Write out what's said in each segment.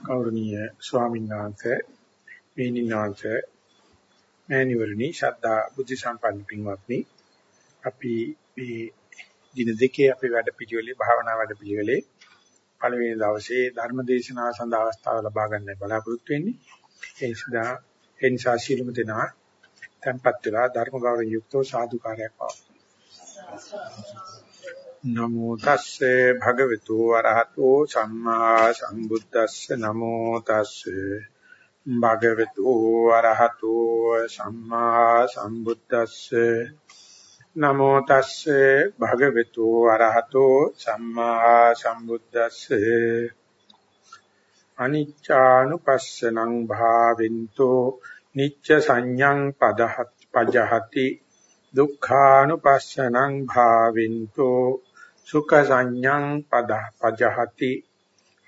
ගෞරවනීය ස්වාමීන් වහන්සේ මේනිනාංශ මෑණිවරණි ශ්‍රද්ධා බුද්ධ සම්පන්න පින්වත්නි. අපි මේ දින දෙකේ අපේ වැඩ පිළිවෙලේ භාවනා වැඩ පිළිවෙලේ පළවෙනි දවසේ ධර්ම දේශනාව සඳහා අවස්ථාව ලබා ගන්න බලාපොරොත්තු වෙන්නේ. ඒ සදා එන්සා ශීලමු දෙනා tempත් වෙලා ධර්ම ගෞරව යුක්තව සාදුකාරයක් පවතුන නමෝ තස්සේ භගවතු වරහතෝ සම්මා සම්බුද්දස්සේ නමෝ තස්සේ භගවතු වරහතෝ සම්මා සම්බුද්දස්සේ නමෝ තස්සේ භගවතු වරහතෝ සම්මා සම්බුද්දස්සේ අනිච්චානුපස්සනං භාවින්තෝ නිච්ච සංඥං පදහත් පජහති. දුක්ඛානුපස්සනං භාවින්තෝ සුඛ සංඥං පද පජහති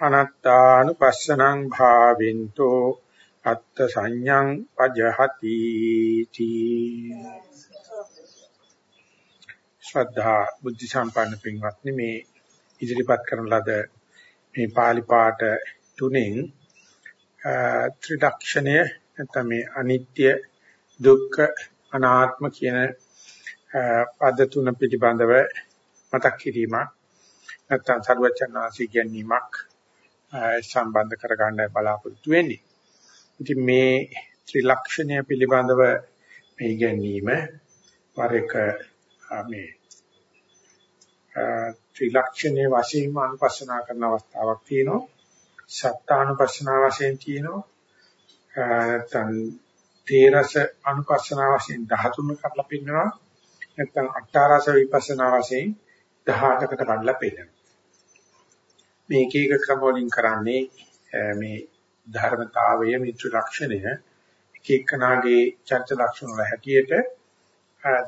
අනත්තානුපස්සනං භාවින්තෝ අත්ථ සංඥං පජහති තී. ශ්‍රද්ධා බුද්ධ සම්පන්න පින්වත්නි මේ ඉදිරිපත් කරන ලද මේ pāli පාඨ තුනෙන් ත්‍රිදක්ෂණය නැත්නම් මේ අනිත්‍ය දුක්ඛ අනාත්ම කියන පද තුන පිළිබඳව මතක් කිරීමක් නැත්නම් සර්වචන්නාසී කියන්නේමක් සම්බන්ධ කරගන්න බලාපොරොත්තු වෙන්නේ. ඉතින් මේ ත්‍රිලක්ෂණය පිළිබඳව මේ ගැනීම වර එක මේ ත්‍රිලක්ෂණයේ වශයෙන්ම අනුපස්සනා කරන අවස්ථාවක් තියෙනවා. සත්තානුපස්සනා වශයෙන් තියෙනවා. නැත්නම් තේරස අනුපස්සනා වශයෙන් 13 කරලා පින්නවා. නැත්නම් අට්ඨාරස විපස්සනා වශයෙන් 18කට කඩලා පෙන්නනවා. මේ එක එක ක්‍රම වලින් කරන්නේ මේ ධර්මතාවය මිත්‍ර ලක්ෂණය එක එකනාගේ චර්ච ලක්ෂණ වල හැටියට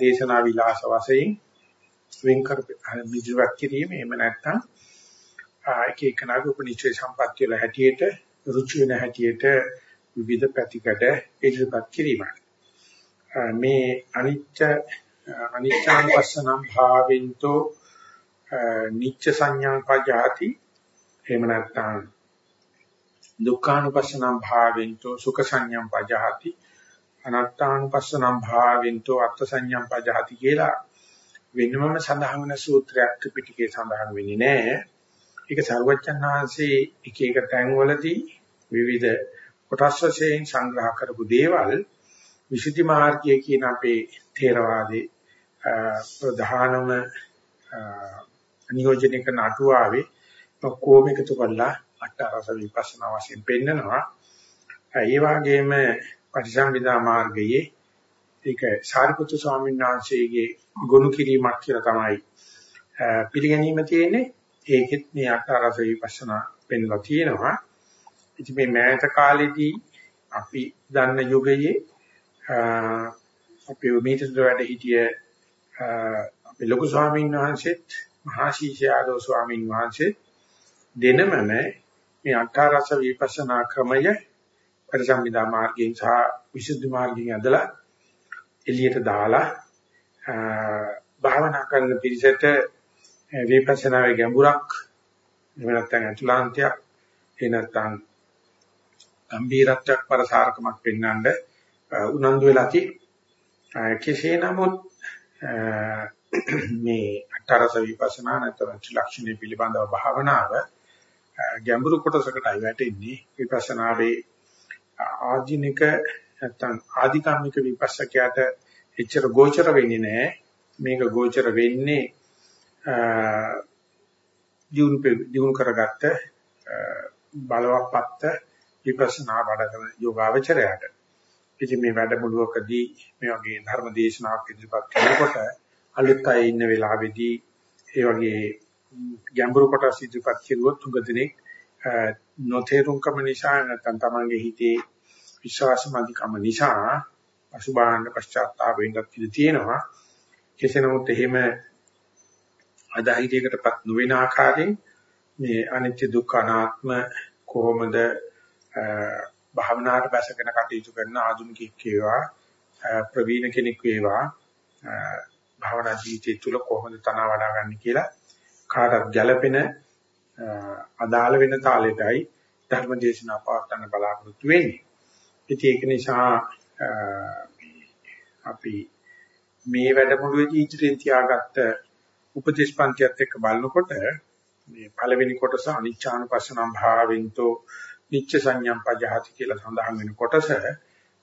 දේශනා විලාස වශයෙන් වෙන් කර මිදිරක් කිරීම එහෙම නැත්නම් එක එකනාගේ උපනිෂේ සම්පත්‍ය වල හැටියට රුචි වෙන හැටියට විවිධ පැතිකඩ ඉදිරිපත් කිරීම. මේ අනිච්ච අනිච්ඡං පස්සනම් භාවින්තෝ නිච්ච සංඥා පජාති එහෙම නැත්නම් දුක්ඛානුපස්සනම් භාවින්තෝ සුඛ සංඥම් පජහති අනත්තානුපස්සනම් භාවින්තෝ අත්ථ සංඥම් පජහති කියලා වෙනමම සඳහන් වෙන සූත්‍රයක් ත්‍රිපිටකයේ සඳහන් වෙන්නේ නැහැ. ඒක සර්වචන් වහන්සේ එක එක තැන්වලදී විවිධ කොටස් වශයෙන් සංග්‍රහ කරපු දේවල් විසුද්ධි මාර්ගය කියන අපේ ථේරවාදී ප්‍රධානම නියෝජනය කරන අටුවාවේ ඔක්කොම එකතු කරලා අට්ඨරස විපස්සනා වශයෙන් පෙන්නනවා. ඒ වගේම පටිසම්භිදා මාර්ගයේ ඒක සාරිපුත්තු ස්වාමීන් වහන්සේගේ ගොනු කිරීමක් කියලා තමයි පිළිගැනීම තියෙන්නේ. ඒකෙත් මේ අට්ඨරස විපස්සනා පෙන්ලා තියෙනවා. ඉතින් මේ මෑත කාලෙදී අපි දන්න යුගයේ අපි මේතර වැඩ හිටිය අපේ ලොකු ස්වාමීන් වහන්සේත් මහා ශීෂයාදෝ ස්වාමීන් වහන්සේ දෙනමම මේ අට්ඨාරස විපස්සනා ක්‍රමය පරිසම්මිදා මාර්ගයෙන් සහ විසුද්ධි මාර්ගයෙන් ඇදලා එළියට දාලා භාවනා කරන පිරිසට විපස්සනාවේ ගැඹුරක් එහෙම නැත්නම් අතුලාන්තයක් එහෙ නැත්නම් ගම්බීරත්වයක් පරසාරකමක් පෙන්වන්න උනන්දු වෙලා තියෙනවා. කෙසේ නමුත් මේ අටරස විපස්සනා නැත්නම් ත්‍රිලක්ෂණය පිළිබඳව භාවනාව ගැඹුරු කොටසකටයි වැටෙන්නේ. විපස්සනාවේ ආධිනික නැත්නම් ආධිකාමික විපස්සකයාට එච්චර ගෝචර වෙන්නේ නැහැ. මේක ගෝචර වෙන්නේ දියුණු කරගත්ත බලවත්පත් විපස්සනා වඩන යෝගාවචරයට. ඉතින් මේ වැඩමුළුවකදී මේ වගේ ධර්ම දේශනාවක් ඉදිරිපත් කරනකොට අලුත් අය ඉන්න වෙලාවේදී ඒ වගේ ගැඹුරු කොටස් ඉදිරිපත් කරුවොත් උගදෙනෙක් නොතේරුම්කම නිසා නැත්නම් තමන්ගේ හිතේ විශ්වාසමදිකම නිසා අසුභාන්න පශ්චාත්තාප වෙන්නත් ඉඩ තියෙනවා. කෙසේ නමුත් එහෙම අධෛර්යයකටපත් නොවන ආකාරයෙන් මේ අනිත්‍ය දුක්ඛ අනාත්ම කොහොමද භාවනාවට බැසගෙන කටයුතු කරන ආධුනිකෙක් වේවා ප්‍රවීණ කෙනෙක් වේවා භාවනා ජීවිතය තුළ කොහොමද තන වඩා ගන්න කියලා කාටත් ගැළපෙන අදාළ වෙන තාලෙටයි ධර්ම දේශනා පවත්වන්න බලාපොරොත්තු වෙන්නේ. ඉතින් ඒක නිසා අපි මේ වැඩමුළුවේදී ඉදිරියෙන් තියාගත්ත උපදේශ පන්තියත් එක්ක බලනකොට මේ පළවෙනි කොටස අනිච්චානුපස්සනම් භාවෙන්තෝ නිච්ච සංඥම් පජහති කියලා සඳහන් වෙන කොටස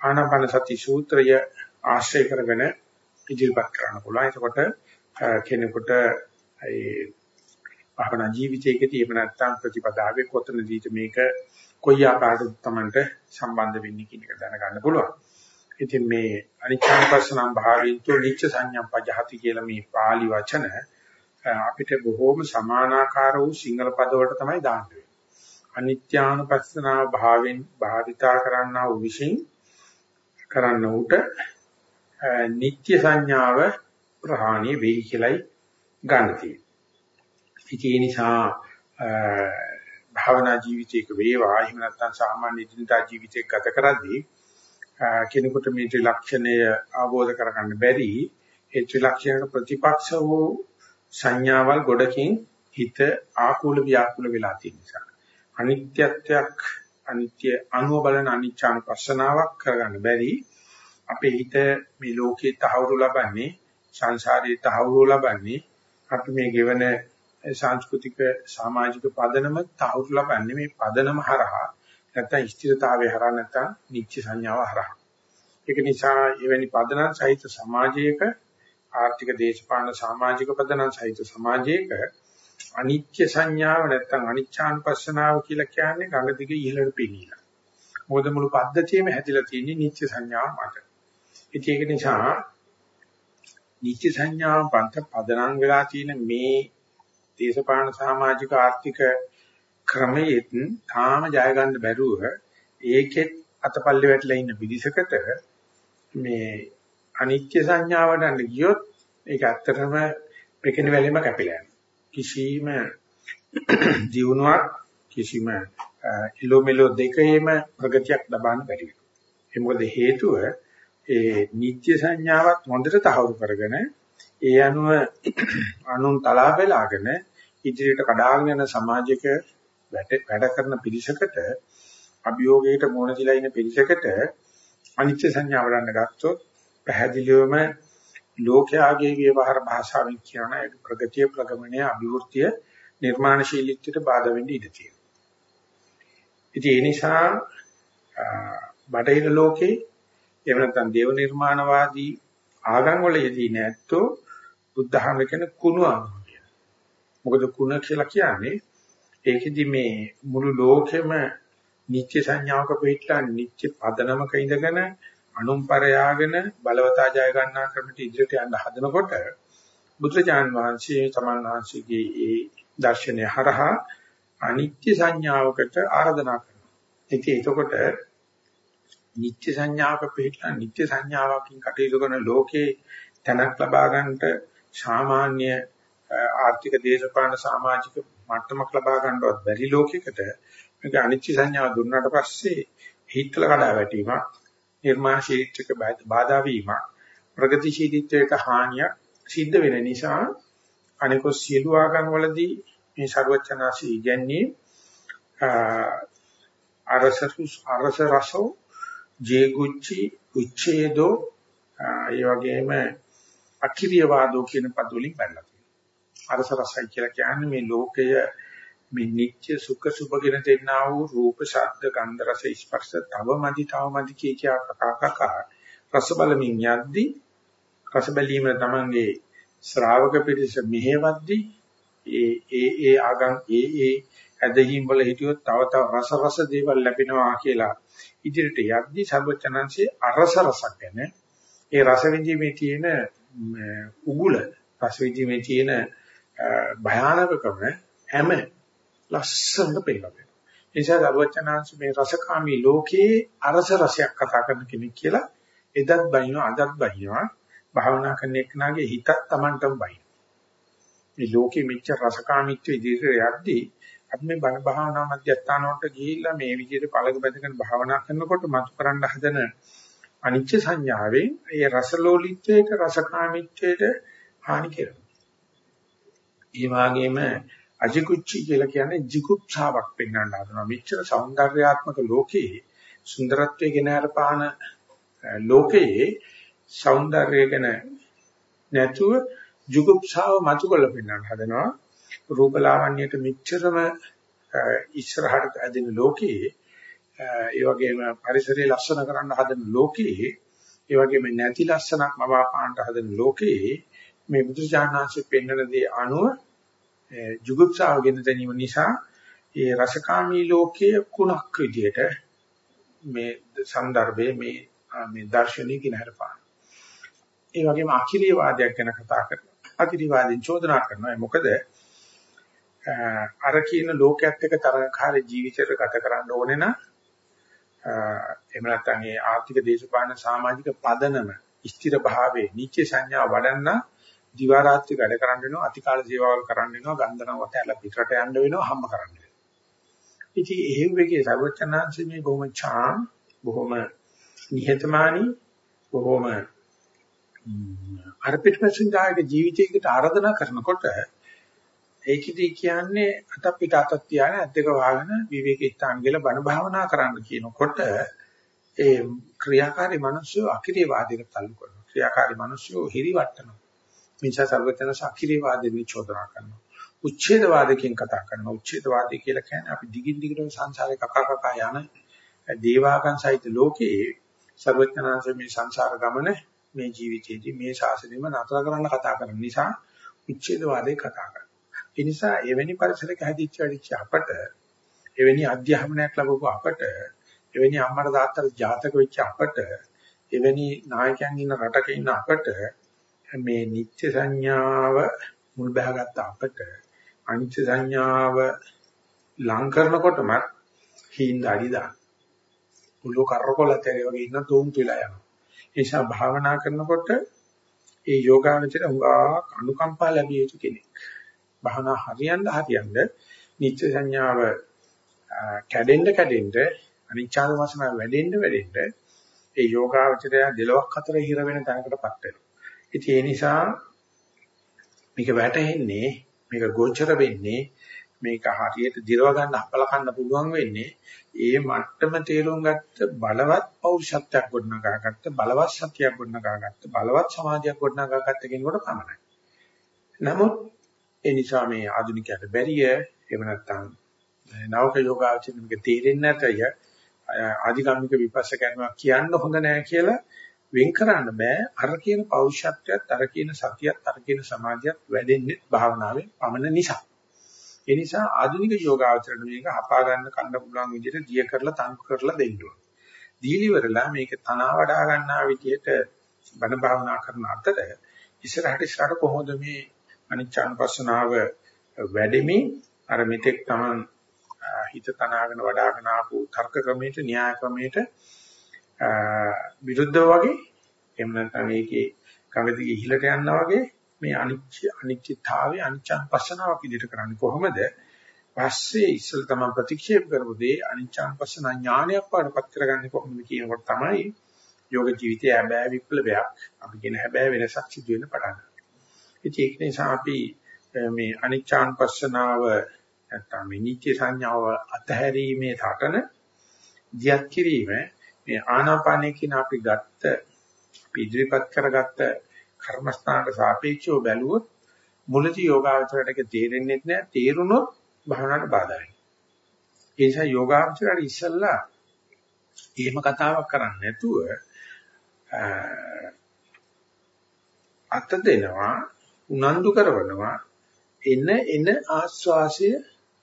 ආනාපාන සති සූත්‍රය ආශ්‍රය කරගෙන ඉදිරිපත් කරන්න පුළුවන්. එතකොට කෙනෙකුට ඒ භවනා ජීවිතයකදී එහෙම නැත්නම් ප්‍රතිපදාවේ කොතනදීද මේක කොයි ආකාරයකට Tamanට සම්බන්ධ වෙන්නේ කියන එක දැනගන්න පුළුවන්. ඉතින් මේ අනිච්චානුපස්සනම් භාවින්තෝ නිච්ච සංඥම් පජහති කියලා මේ pāli වචන අපිට බොහෝම සමානාකාර වූ සිංහල පද වලට තමයි දාන්න වෙන්නේ. අනිත්‍යානුපස්සනා භාවෙන් භාවිතා කරන්නා වූ විශ්ින් කරන්න උට නිත්‍ය සංඥාව ප්‍රහාණය වෙයි කියලයි ගන්න තියෙන්නේ. ඒ නිසා භාවනා ජීවිතයක වේවා එහෙම නැත්නම් සාමාන්‍ය දිනදා ජීවිතයක ගත කරද්දී කෙනෙකුට මේ ත්‍රිලක්ෂණය අවබෝධ කරගන්න බැරි ඒ ත්‍රිලක්ෂණයට ප්‍රතිපක්ෂ වූ සංඥාවල් ගොඩකින් හිත ආකූල ව්‍යාකූල වෙලා තියෙන නිසා අනිත්‍යත්වයක් අනිත්‍ය අනුව බලන අනිච්චානුපස්සනාවක් කරගන්න බැරි අපේ හිත මේ ලෝකේ තහවුරු ලබන්නේ සංසාරයේ තහවුරු ලබන්නේ අපි මේ ගෙවන සංස්කෘතික සමාජික පදනම තහවුරු ලබන්නේ මේ පදනම හරහා නැත්නම් ස්ථිරතාවය හරහා නැත්නම් නිත්‍ය සංඥාව හරහා ඒක නිසා එවැනි පදනම් සහිත සමාජයක ආර්ථික දේශපාලන සමාජික පදනම් සහිත සමාජයක අනිත්‍ය සංඥාව නැත්නම් අනිච්ඡානුපස්සනාව කියලා කියන්නේ ගඟ දිගේ ඉහළට පෙනීලා. මොකද මුළු පද්ධතියම හැදිලා තියෙන්නේ නිත්‍ය සංඥාව මත. ඉතින් ඒක නිසා නිත්‍ය සංඥාව පන්ත පදනම් වෙලා තියෙන මේ දේශපාලන සමාජික ආර්ථික ක්‍රමයෙන් තාම ජය ගන්න බැරුව ඒකෙත් අතපල්ලේ වැටලා ඉන්න පිළිසකට මේ අනිත්‍ය සංඥාවට ගියොත් ඒක ඇත්තටම පෙකින වැලෙම කැපිලා යනවා. කිසිම දියුණුවක් කිසිම ඉලෝමෙලෝ දෙකේම ප්‍රගතියක් ලබන්න බැරි වෙනවා. ඒ මොකද හේතුව ඒ නිත්‍ය සංඥාවත් හොඳට තහවුරු කරගෙන ඒ අනුව අනුන් තලා බෙලාගෙන ඉදිරියට කඩාගෙන යන සමාජයක වැඩ කරන පිරිසකට අභියෝගයට මුහුණ දීලා ඉන්න පිරිසකට අනිත්‍ය සංඥාව ගන්න ගත්තොත් පැහැදිලිවම ලෝකයාගේ ව්‍යවહાර භාෂාවෙන් කියන ප්‍රගතිය ප්‍රගමනය අභිවෘද්ධිය නිර්මාණශීලීත්වයට බාධා වෙන්න ඉඩ තියෙනවා. ඉතින් ඒ නිසා බටහිර ලෝකේ එහෙම නැත්නම් දේව නිර්මාණවාදී ආගම් වල යෙදී නැත්තෝ බුද්ධහම කියන කුණු ආගම කියන. මොකද කුණ කියලා කියන්නේ ඒකෙදි මේ මුළු ලෝකෙම නිත්‍ය සංඥාවක පිටලා නිත්‍ය පදනමක ඉඳගෙන අනුම්පරයාගෙන බලවතා ජය ගන්නා ක්‍රමයට ඉදිරියට යන්න හදනකොට බුදුචාන් වහන්සේ තමන් වහන්සේගේ ඒ දර්ශනය හරහා අනිත්‍ය සංඥාවකට ආරාධනා කරනවා. ඉතින් එතකොට නිත්‍ය සංඥාවක පිටලා නිත්‍ය සංඥාවකින් කටයුතු කරන ලෝකේ තැනක් ලබා ගන්නට සාමාන්‍ය ආර්ථික දේශපාලන සමාජික මට්ටමක් ලබා ගන්නවත් බැරි ලෝකයකට මේක අනිත්‍ය සංඥාව දුන්නාට පස්සේ හිතල කඩා වැටීමක් නිර්මාණශීලීත්වයක බාධා වීමක් ප්‍රගතිශීලීත්වයක හානියක් සිද්ධ වෙන නිසා අනිකෝ සියලු ආගම් වලදී මේ ਸਰවචනාසී ඉගන්නේ අරසසුස් අරස රසෝ ජේගුච්චි උච්ඡේදෝ ඒ වගේම අකිරිය වාදෝ කියන පද වලින් බැලලා තියෙනවා. අරස රසයි කියලා කියන්නේ මේ ලෝකය මේ නිත්‍ය සුඛ සුභගෙන දෙන්නා වූ රූප ශබ්ද ගන්ධ රස ස්පර්ශ තවමදි තවමදි කිය කියා කකා කකා රස බලමින් යද්දී රස බැලීම තමංගේ ශ්‍රාවක පිරිස මෙහෙවද්දී ඒ ඒ ඒ ආගම් ඒ ඒ ඇදහිම් වල හිටියොත් තව තව රස රස දේවල් ලැබෙනවා කියලා ඉදිරියට යද්දී සර්වචනංශේ අරස රසක් ගැන ඒ රස විඳීමේ තියෙන උගුල රස විඳීමේ තියෙන භයානකකම හැම ලස්සනට පේනවා. ඒ නිසා සර්වචනංශ මේ රසකාමී ලෝකේ අරස රසයක් කතා කරන කෙනෙක් කියලා එදත් බයිනවා අදත් බයිනවා භාවනා කරන එක්කනාගේ හිතත් Tamanටම බයි. මේ ලෝකෙ මෙච්චර රසකාමීත්ව ඉදිරියට යද්දී අපි මේ බණ භාවනා මධ්‍යස්ථාන වලට ගිහිල්ලා මේ විදිහට පළක බඳගෙන භාවනා කරනකොට මතු කරන්න හදන අනිච්ච සංඥාවෙන් ඒ රසලෝලිච්ඡේට රසකාමීච්ඡේට හානි කරනවා. ඒ වගේම අජිකුච්චි කියලා කියන්නේ jigupsාවක් පෙන්වන්න හදනවා. මෙච්චර సౌందర్యාත්මක ලෝකයේ සුන්දරත්වයේ ගෙනාර පාන ලෝකයේ సౌందර්යය ගැන නැතුව jigupsaව මතු කරලා පෙන්වන්න හදනවා. රූපලාවන්‍යයට මෙච්චරම ඉස්සරහට ඇදෙන ලෝකයේ ඒ වගේම පරිසරය ලස්සන කරන්න හදන ලෝකයේ ඒ වගේම නැති ලස්සනක් මම අපාන්ට හදන ලෝකයේ මේ බුදුචානන්සේ පෙන්වන දේ අනුව ජුගුප්සාව ගෙන ගැනීම නිසා ඒ රසකාමී ලෝකයේ කුණක් විදියට මේ સંદર્ભයේ මේ මේ දර්ශනීය කිනහරපාන. ඒ වගේම අකිරිය වාදයක් ගැන කතා කරනවා. අකිරිය වාදින් චෝදනා කරනවා. මොකද අර කියන ලෝකයක් එක්ක තරකාරී ජීවිතයක ගත කරන්න ඕනේ නම් එහෙම නැත්නම් ඒ ආර්ථික දේශපාලන සමාජික පදනම ස්ථිර භාවයේ නිත්‍ය සංඥා වඩන්න දිවා රාත්‍රී වැඩ කරන්න වෙනවා අතිකාල සේවාවල් කරන්න වෙනවා ගන්ධන වතැල පිටරට යන්න වෙනවා හම්බ කරන්න වෙනවා. ඉතින් එහෙම වෙකේ සර්වචනාංශ මේ බොහොම ඡාම් බොහොම නිහතමානී බොහොම අර පිටපසින්දායක ජීවිතයකට ආරාධනා කරනකොට ඒකෙදි කියන්නේ අත පිට අතක් තියාගෙන ඇත් දෙක වහගෙන විවේක ස්ථාන කියලා බණ භාවනා කරන්න කියනකොට ඒ ක්‍රියාකාරී මිනිස්සු අකිරිය වාදයකට තල්ලු කරනවා. ක්‍රියාකාරී මිනිස්සු හිරිවට්ටනවා. මිනිසා සර්වඥ සක්‍රීය වාදෙන් චෝදනා කරනවා. උච්ඡේදවාදකින් කතා කරනවා. උච්ඡේදවාදී කියලා කියන්නේ අපි දිගින් දිගටම සංසාරේ කකා කකා යන දේවාගම් සහිත ලෝකයේ සර්වඥාන්සේ මේ සංසාර ගමන මේ ජීවිතයේදී මේ ශාසනයම නතර කරන්න කතා කරන නිසා උච්ඡේදවාදේ කතා කරනවා. ඒ නිසා එවැනි පරිසරයක හැදිච්ච වැඩිච්ච අපට එවැනි අධ්‍යාපනයක් ලැබපු අපට එවැනි අම්මට තාත්තට ජාතක වෙච්ච අපට එවැනි නායකයන් ඉන්න රටක ඉන්න අපට මේ නිත්‍ය සංඥාව මුල් බහගත්ත අපට අනිත්‍ය සංඥාව ලං කරනකොටම හිඳාඩි දාන. උළු කරකොලතේ වගේ ඉන්න තුම් පිලා යනවා. ඒ නිසා භාවනා කරනකොට ඒ යෝගාවචර උගා අනුකම්පා ලැබිය යුතු කෙනෙක්. භාවනා හරියන්න හරියන්න නිත්‍ය සංඥාව කැඩෙන්න කැඩෙන්න අනිච්චාද වශයෙන් වැඩෙන්න වැඩෙන්න ඒ යෝගාවචරය දෙලොක් අතර හිර වෙන තැනකටපත් වෙනවා. ඉතින් ඒ නිසා මේක වැටෙන්නේ මේක ගෝචර වෙන්නේ මේක හරියට දිරව ගන්න අපල කන්න පුළුවන් වෙන්නේ ඒ මට්ටම තේරුම් ගත්ත බලවත් පෞරුෂත්වයක් ගොඩනගා ගත්ත බලවත් සතියක් ගොඩනගා ගත්ත බලවත් සමාධියක් ගොඩනගා ගත්ත කෙනෙකුට පමණයි. නමුත් ඒ නිසා මේ ආධුනිකයට බැරිය එහෙම නැත්නම් නවක යෝගාචරණයක තේරෙන්නේ නැතය ආධිගාමික විපස්සකයන්වා කියන්න හොඳ නෑ කියලා වෙන් කරන්න බෑ අර කියන පෞරුෂත්වයත් අර කියන සතියත් අර කියන සමාධියත් වැඩෙන්නේ භාවනාවේ පමණ නිසා. ඒ නිසා ආධුනික යෝගාචරණ මේක හපා ගන්න කන්න පුළුවන් විදිහට දිය කරලා තංක කරලා දෙන්න ඕන. දීලිවරලා මේක තනවා වඩා ගන්නා විදිහට බණ භාවනා කරන අතර ඉස්සරහට ඉස්සරහට කොහොමද මේ අනිච්චානුපස්සනාව වැඩෙමින් අර මෙතෙක් තමන් හිත තනාගෙන වඩාගෙන ආපු තර්ක ක්‍රමයට න්‍යාය ක්‍රමයට විරුද්ධව වගේ එහෙම නැත්නම් මේකේ කඟදී ඉහළට යනවා වගේ මේ අනිච්ච අනිච්චතාවයේ අනිච්චානුපස්සනාවක් විදිහට කරන්නේ කොහොමද? පස්සේ ඉස්සෙල් තමයි ප්‍රතික්ෂේප කරපු දේ අනිච්චානුපස්සන ඥානයක් වඩපත් කරගන්නේ කොහොමද කියනකොට තමයි යෝග ජීවිතයේ හැබෑ විප්ලවයක් අපි කියන හැබෑ වෙනසක් සිදු වෙන පටන් ගන්නවා. ඉතින් ඒක නිසා අපි මේ අනිච්චානුපස්සනාව නැත්නම් මේ නිත්‍ය සංඥාව අතහැරීමේ සටන දියත් කිරීම මේ ආනාපානය කියන අපි ගත්ත අපි ඉදිරිපත් කරගත්ත කර්මස්ථානට සාපේක්ෂව බැලුවොත් මුලදී යෝගාචරයට ඒක තේරෙන්නේ නැහැ තේරුනොත් භාවනාවට බාධායි. ඒ නිසා යෝගාචරයට ඉස්සල්ලා එහෙම කතාවක් කරන්නේ නැතුව අත දෙනවා උනන්දු කරනවා එන එන ආස්වාසය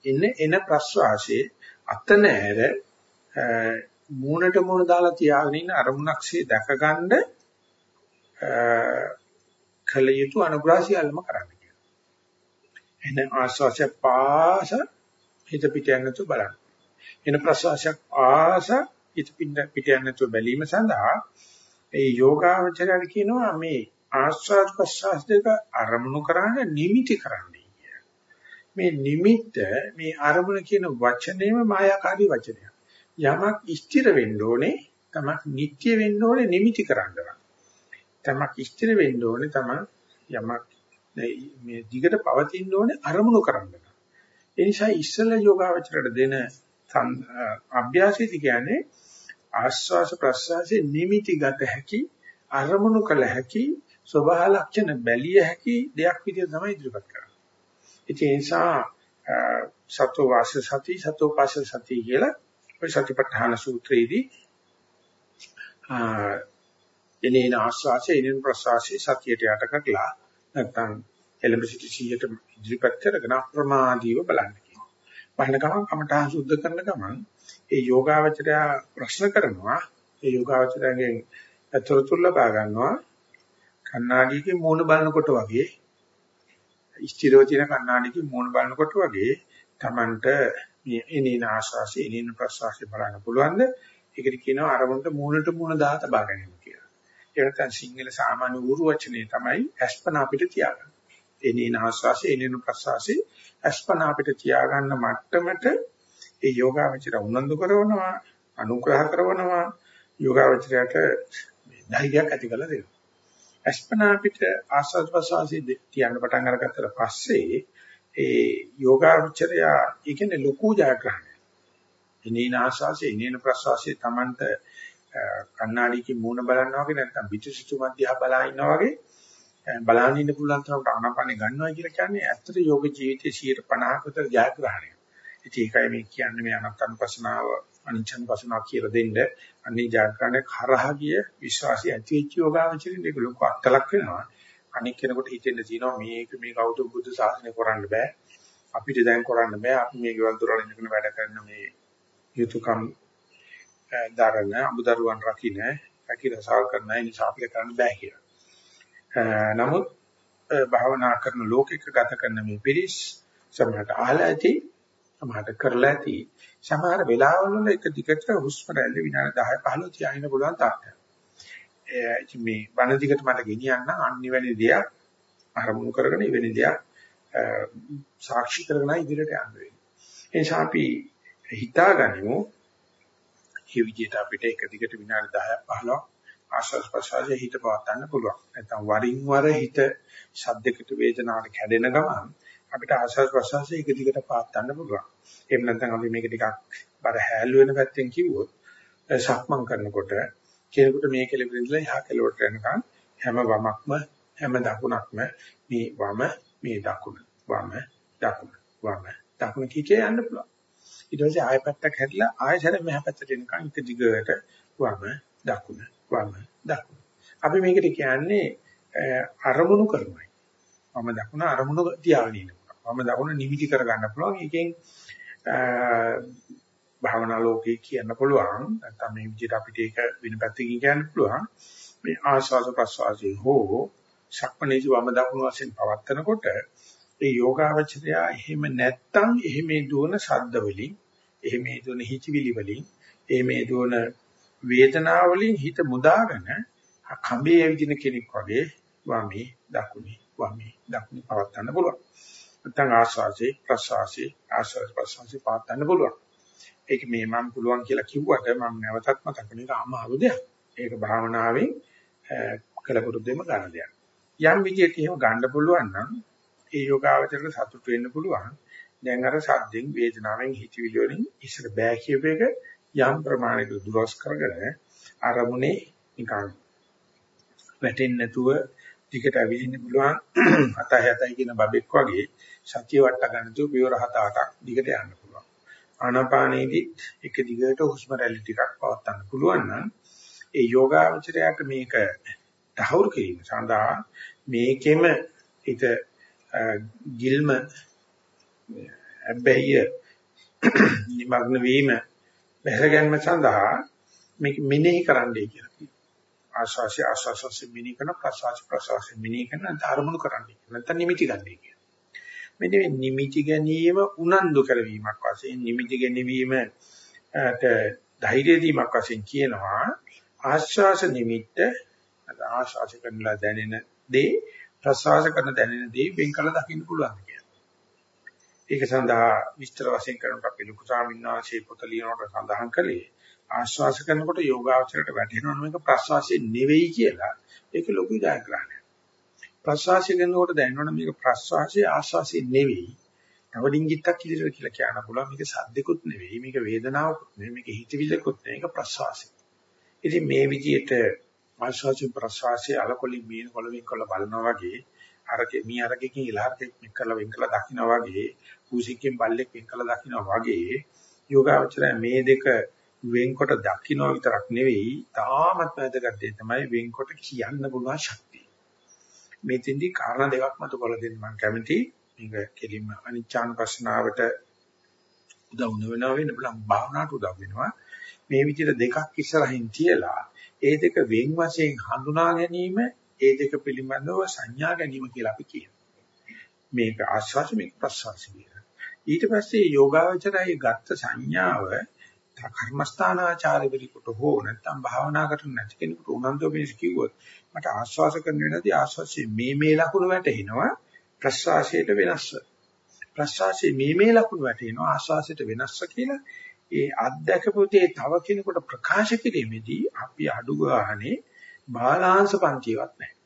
එන එන ප්‍රස්වාසයේ අත නැර මූණට මූණ දාලා තියාගෙන ඉන්න අරමුණක්සේ දැකගන්න කල යුතු අනුග්‍රහ සියල්ලම කරන්න කියනවා. එන ආස්වාසය පාස හිත පිට යන්නතු බලන්න. එන ප්‍රස්වාසයක් ආස හිත පිට යන්නතු බැලීම සඳහා ඒ යෝගාවචරය කියනවා මේ ආස්වාද ප්‍රසවාස දෙක අරමුණු කරන්න නිමිති කරන්නයි කිය. මේ නිමිත්ත මේ අරමුණ කියන වචනේම මායාකාරී වචනයක්. යමක් ස්ථිර වෙන්න ඕනේ, තමක් නිට්ටය වෙන්න ඕනේ නිමිති කරන්නවා. තමක් ස්ථිර වෙන්න ඕනේ තම යමක් මේ දිගට පවතින්න ඕනේ අරමුණු කරන්න. ඒ නිසා ඉස්සල යෝගාවචරයට දෙන අභ්‍යාසයේදී කියන්නේ ආස්වාස ප්‍රස්වාසයේ නිමිතිගත හැකි අරමුණු කළ හැකි ස්වභාව ලක්ෂණ බැලිය හැකි දෙයක් විදිහට තමයි ඉදිරිපත් කරන්නේ. ඒ නිසා සතෝ වාස සති සතෝ පාස සති කියලා ඔය සතිපට්ඨාන සූත්‍රයේදී එනේන ආස්වාසේ එනේන ප්‍රසවාසයේ සතියට යට කරලා නැත්නම් එලෙබ සිටි 100ට ඉදිරිපත් කරගෙන අප්‍රමාදීව බලන්න කියනවා. බලන ගමන් කමඨාන් සුද්ධ කරන ගමන් ඒ යෝගාවචරය ප්‍රශ්න කරනවා ඒ යෝගාවචරයෙන් අතුරුතුරු ලබා ගන්නවා කණ්ණාඩියකින් මූණ බලනකොට වගේ ස්ථිරව තියෙන කණ්ණාඩියකින් මූණ බලනකොට වගේ Tamanට මේ එනින ආශාසය එනින ප්‍රසවාසය බලන්න පුළුවන්ද ඒකට කියනවා අරමුණට මූණට මූණ දා තබා ගැනීම කියලා. ඒ නැත්නම් සිංහල සාමාන්‍ය ඌරු වචනේ තමයි අස්පන අපිට තියාගන්න. එනින ආශාසය එනින ප්‍රසවාසය අස්පන අපිට තියාගන්න මට්ටමට ඒ යෝගාවචර උනන්දු කරනවා අනුග්‍රහ කරනවා යෝගාවචරයට ධෛර්යයක් ඇති කරලා දෙනවා. අස්පනා පිට ආස්වාද ප්‍රසවාසී තියන්න පටන් අරගත්තට පස්සේ ඒ යෝගාචරය ඒ කියන්නේ ලොකු ජයග්‍රහණයක්. එනේන ආස්වාසේ එනේන ප්‍රසවාසයේ Tamanට කණ්ණාඩියකින් මූණ බලනවා වගේ නැත්නම් පිටුසිතු මධ්‍යහ බලා ඉන්නවා වගේ බලන්න ඉන්න පුළුවන් තරමට ආනාපානෙ ගන්නවා කියලා කියන්නේ ඇත්තට යෝග ජීවිතයේ 50ක විතර ජයග්‍රහණයක්. ඉතින් ඒකයි මේ කියන්නේ මේ අනත්තනුපසනාව අනිච්චනුපසනාව කියලා දෙන්න අනිත් ජයග්‍රහණය කරහා ගිය විශ්වාසය ඇති වෙච්ච යෝගාවචරින් ඒක ලොකු අත්ලක් වෙනවා. අනික් කෙනෙකුට හිතෙන්න තියෙනවා මේක මේ ගෞතම බුදු සාසනය කරන්න බෑ. අපිට දැන් කරන්න බෑ. අපි මේ ගෙවල් දොරවල් ඉඳගෙන වැඩ කරන මේ යුතුයකම් දරන අමුදරුවන් රකින්න රැකිරසාල් කරන නිසා අපිට කරන්න බෑ කියලා. නමුත් භාවනා කරන ලෝකික ගත කරන මේ පිරිස් සමහරට අහලා ඇති සමහරට කරලා ඇති සමහර වෙලාවල එක දිගට හුස්ම රැල්ල විනාඩි 10 15 තියාගෙන පුළුවන් තාක්ෂණ. මේ බණ දිගට මට ගෙනියන්න අනිවැනි දෙයක් අරමුණු කරගෙන ඉවෙනි දෙයක් සාක්ෂි කරගෙන ඉදිරියට යන්න වෙනවා. ඒ නිසා අපි හිතාගනිමු මේ විදිහට අපිට එක දිගට විනාඩි 10ක් 15ක් ආශ්වාස ප්‍රශ්වාසයේ හිත පවත්වන්න පුළුවන්. නැත්නම් වරින් වර හිත ශබ්දයකට වේදනාවට කැඩෙන ගමන් අපිට ආශ්වාස ප්‍රශ්වාසයේ එක දිගට පවත්වන්න පුළුවන්. එහෙම නැත්නම් අපි මේක ටිකක් බර හැල්ලු වෙන පැත්තෙන් කිව්වොත් සක්මන් කරනකොට කෙනෙකුට මේ කෙලෙකට ඉඳලා යහ කෙලවට යනකම් හැම වමක්ම හැම දකුණක්ම මේ වම මේ දකුණ වම දකුණ වම දකුණ කීකේ යන්න පුළුවන්. ඊට පස්සේ ආය පැත්තක් හැරිලා ආයසර මෙහ පැත්තට එනකම් එක දිගට වම දකුණ වම දකුණ. අපි මේකට කියන්නේ අරමුණු කරනවා. වම දකුණ අරමුණු තියාගෙන ඉන්නවා. වම දකුණ නිමිටි කර ගන්න පුළුවන්. ඒකෙන් භාවනා ලෝකේ කියන්න පුළුවන්. නැත්නම් මේ විදිහට අපිට ඒක වෙන පැත්තකින් කියන්න පුළුවන්. මේ ආස්වාද ප්‍රසවාසයේ හෝ ශක්මනේජ වම දකුණු වශයෙන් පවත්නකොට ඒ යෝගාවචරය එහෙම නැත්තම් එහෙම දුවන ශබ්ද වලින් එහෙම දුවන හිචිවිලි වලින් එහෙම දුවන වේදනාව වලින් හිත මුදාගෙන කඹේ ඇවිදින කෙනෙක් වගේ වමේ දකුණේ වමේ දකුණේ පවත්වන්න පුළුවන්. නැත්නම් ආස්වාසේ ප්‍රසවාසේ ආස්වාද ප්‍රසවාසේ පවත්වන්න පුළුවන් ඒක මේ මම පුළුවන් කියලා කිව්වට මම නැවතත් මතක් කරන එක අමාරු දෙයක්. ඒක භාවනාවෙන් කලපුරුද්දෙම ගන්න දෙයක්. යම් විදියක එහෙම ගන්න පුළුවන් නම් ඒ යෝගාවචරයට සතුට වෙන්න පුළුවන්. දැන් අර සද්දෙන් වේදනාවෙන් හිතවිලි වලින් ඉස්සර බෑ කියප එක යම් ප්‍රමාණයකට දුරස් කරගෙන අරමුණේ නිකන් වැටෙන්නේ නැතුව ටිකට ඇවිදින්න පුළුවන් හත හතයි කියන බබෙක් වගේ සතිය වට ගන්න තු පියවර හත අටක් දිගට යන්න ආනාපානයේදී එක දිගට හුස්ම රැලි ටිකක් පවත්වන්න පුළුවන් නම් ඒ යෝගාවචරයට මේක තහවුරු කිරීම සඳහා මේකෙම හිත ගිල්ම අබ්බැහිය නිමග්න වීම බහැරගැන්ම සඳහා මේක මෙනෙහි කරන්නයි කියලා කියනවා. ආශාසි ආශාසි මෙනෙහි කරන ප්‍රසවාස ප්‍රසවාස මෙනෙහි කරන ධර්මණු කරන්නයි. නැත්නම් නිමිති ගන්නයි කියලා. මෙන්න මේ නිමිති ගැනීම උනන්දු කරවීමක් වශයෙන් නිමිති ගැනීමට ධෛර්ය දීමක් වශයෙන් කියනවා ආශ්වාස නිමිත්ත ආශ්වාස කරනලා දැනෙන දේ ප්‍රශ්වාස කරන දැනෙන දේ වෙන් කළ දකින්න පුළුවන් කියලා. ඒක සඳහා විස්තර වශයෙන් කරනකොට අපි ලොකු ස්වාමීන් වහන්සේ පොත ලියනකොට සඳහන් කළේ ආශ්වාස කරනකොට යෝගාචරයට වැටෙනවා මේක ප්‍රශ්වාසයේ නෙවෙයි කියලා. ඒක ලොකු ජයග්‍රහණයක්. ප්‍රශ්වාසය කරනකොට දැනෙනවනේ මේක ප්‍රශ්වාසයේ ආශ්වාසයේ නෙවෙයි. නවඩින්ගිත්තක් කියලා කියලා කියන්න පුළුවන් මේක සද්දෙකුත් නෙවෙයි මේක වේදනාවකුත් නෙවෙයි මේක හිතවිල්ලකුත් නෙවෙයි මේක ප්‍රසවාසය. ඉතින් මේ විදිහට ආශ්වාස ප්‍රශ්වාසයේ අලකොලින් මීන කොළවින් කොළ බලනවා වගේ අරකේ මී අරකකින් ඉලහරකෙක් මෙක් කරලා වෙන් කරලා දකින්න වගේ කුසිකෙන් බල්ලෙක් වෙන් කරලා දකින්න වගේ යෝගාවචරය මේ දෙක වෙන්කොට දකින්න විතරක් නෙවෙයි තාමත් වැදගත් දෙය තමයි වෙන්කොට කියන්න පුළුවන් ශක්තිය. මේ තින්දි කාරණා දෙකක් මත කොළ දෙන්න මම කැමති. මේක කෙලින්ම අනිච්චානුපස්සනාවට උදව් වෙනවා වෙන්න බලන් භාවනාවට උදව් වෙනවා. මේ විදිහට දෙකක් ඉස්සරහින් තියලා ඒ දෙක වෙන් වශයෙන් හඳුනා ගැනීම ඒ දෙක පිළිබඳව සංඥා ගැනීම කියලා අපි කියනවා. මේක ආස්වාස මේක ප්‍රසවාස කියලා. ඊට පස්සේ යෝගාවචරයේ ගත්ත සංඥාව කර්මස්ථානාචාරවලිකට හෝ නැත්නම් භාවනා කරන නැති කෙනෙකුට උනන්දු වෙන්නේ කිව්වොත් මට ආස්වාස කරන වෙලාවදී ආස්වාසයේ මේ මේ ලකුණු වැටෙනවා ප්‍රසවාසයට වෙනස්ව. ප්‍රසවාසයේ මේ මේ ලකුණු වැටෙනවා ආස්වාසයට වෙනස්ව කියලා ඒ අත්දැකපු දේ තව කෙනෙකුට ප්‍රකාශ කිරීමේදී අපි අඩු ගානේ බාලාංශ පන්තිවත් නැහැ.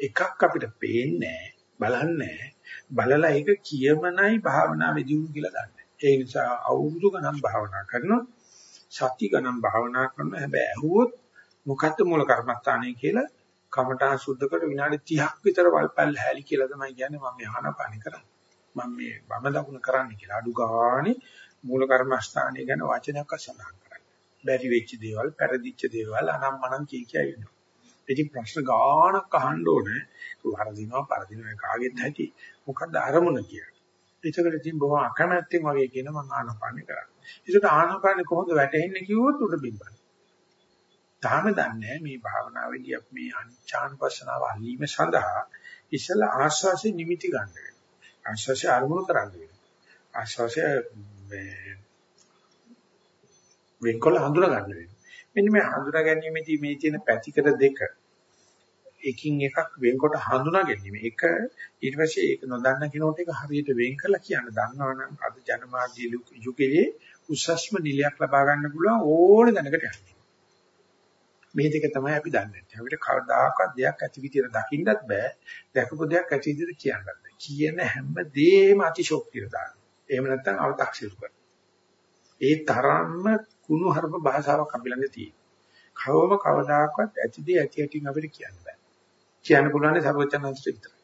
එකක් අපිට පේන්නේ බලන්නේ බලලා ඒක කියමනයි භාවනාවේ දියුණු කියලා දන්නේ. ඒ නිසා අවුරුදු ගණන් භාවනා කරනවා සති ගණන් භාවනා කරනවා හැබැයි ඇහුවොත් මොකද්ද මූල කර්මස්ථානය කියලා කමඨා සුද්ධ කර විනාඩි 30ක් විතර වල්පල් හැලි කියලා තමයි කියන්නේ මම මේ ආනපානි කරන්නේ. මම මේ වම දකුණ කරන්නේ කියලා අඩු ගානේ මූල කර්මස්ථානය ගැන වචනයක් සඳහන් කරන්නේ. බැරි වෙච්ච දේවල්, පෙරදිච්ච දේවල් අනම්මනම් කී කිය ඉන්නවා. ඉතින් ප්‍රශ්න ගානක් අහන්න ඕනේ. වරදිනවා, පරදිනවා කාගෙත් ඇති. මොකද්ද අරමුණ කියලා. ඒකට ඉතින් බොහොම අකමැත්තෙන් වගේ කියන මම ආනපාන කරන්නේ. ඒකට ආනපාන කොහොමද වැටෙන්නේ කිව්වොත් උඩ බිම්බන. තාම දන්නේ මේ භාවනාවේදී අපි මේ අනිච්ඡානුපස්සනාව අල්ලීම සඳහා ඉස්සලා ආශ්වාසය නිමිති ගන්න වෙනවා. ආශ්වාසය අරමුණු කරන්න වෙනවා. ආශ්වාසය මේ වෙන්කොල්ල හඳුනා ගන්න වෙනවා. මෙන්න මේ හඳුනා ගැනීමේදී මේ තියෙන පැතිකඩ දෙක එකින් එකක් වෙන්කොට හඳුනා ගැනීම. එක ඊට පස්සේ ඒක නොදන්න කෙනෙකුට ඒක හරියට වෙන් කරලා කියන්න දන්නවනම් අද ජනමාධ්‍ය යුගයේ උසස්ම නිලයක් ලබා ගන්න පුළුවන් ඕන දැනකට යන්න. මේ දෙක තමයි අපි දන්නේ. අපිට කවදාකවත් දෙයක් ඇති විදියට දකින්නත් බෑ. දැකපු දෙයක් ඇති විදියට කියන්නත් බෑ. කියන හැම දෙයක්ම අතිශෝක්තියට දාන්න. එහෙම නැත්නම් අව탁සිරු කරනවා. ඒ තරම්ම කුණු හරප භාෂාවක් අපි ළඟ තියෙනවා. කවම කවදාකවත් ඇතිදී ඇති ඇටින් අපිට කියන්න බෑ. කියන්න පුළුවන් සර්වචනන්තට විතරයි.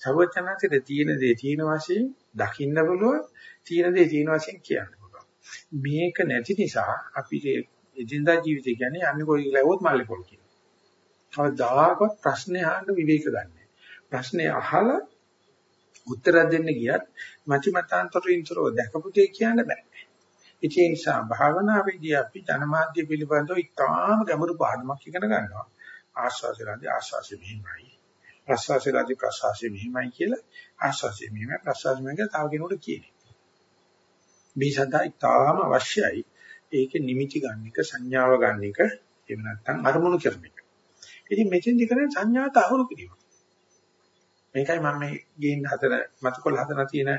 සර්වචනන්තට තියෙන දේ තියෙන වශයෙන් දකින්න පුළුවන්, තියෙන දේ තියෙන වශයෙන් කියන්න පුළුවන්. මේක නැති නිසා අපිට එදිනදා ජීවිතය කියන්නේ අන්නේ කොයි ලැබුවොත් මල්ලේ පොල් කියනවා. කවදාකවත් ප්‍රශ්නේ අහන්න විවේක ගන්නෑ. ප්‍රශ්නේ අහලා උත්තර දෙන්න ගියත් මචි මතාන්තරින්තරෝ දැකපු දෙයක් කියන්න බෑ. ඒ නිසා භාවනාවේදී අපි ජනමාධ්‍ය පිළිබඳව ඉතාම ගැඹුරු පාඩමක් ඉගෙන ගන්නවා. ආස්වාසයලාදී ආස්වාසය මෙහිමයි. ප්‍රසවාසයලාදී ප්‍රසවාසය මෙහිමයි කියලා ආස්වාසය මෙහිමයි ප්‍රසවාසය මෙහිමයි තව කෙනෙකුට කියන්නේ. මේ සඳහා ඉතාම අවශ්‍යයි. ඒකේ නිමිති ගන්න එක සංඥාව ගන්න එක එහෙම නැත්නම් අරමුණු කරන එක. ඉතින් මෙතෙන්දි කරන්නේ සංඥාවට අහුරු කිරීම. මේකයි මම මේ ගේන්න හදන මතකොළ හදන තියෙන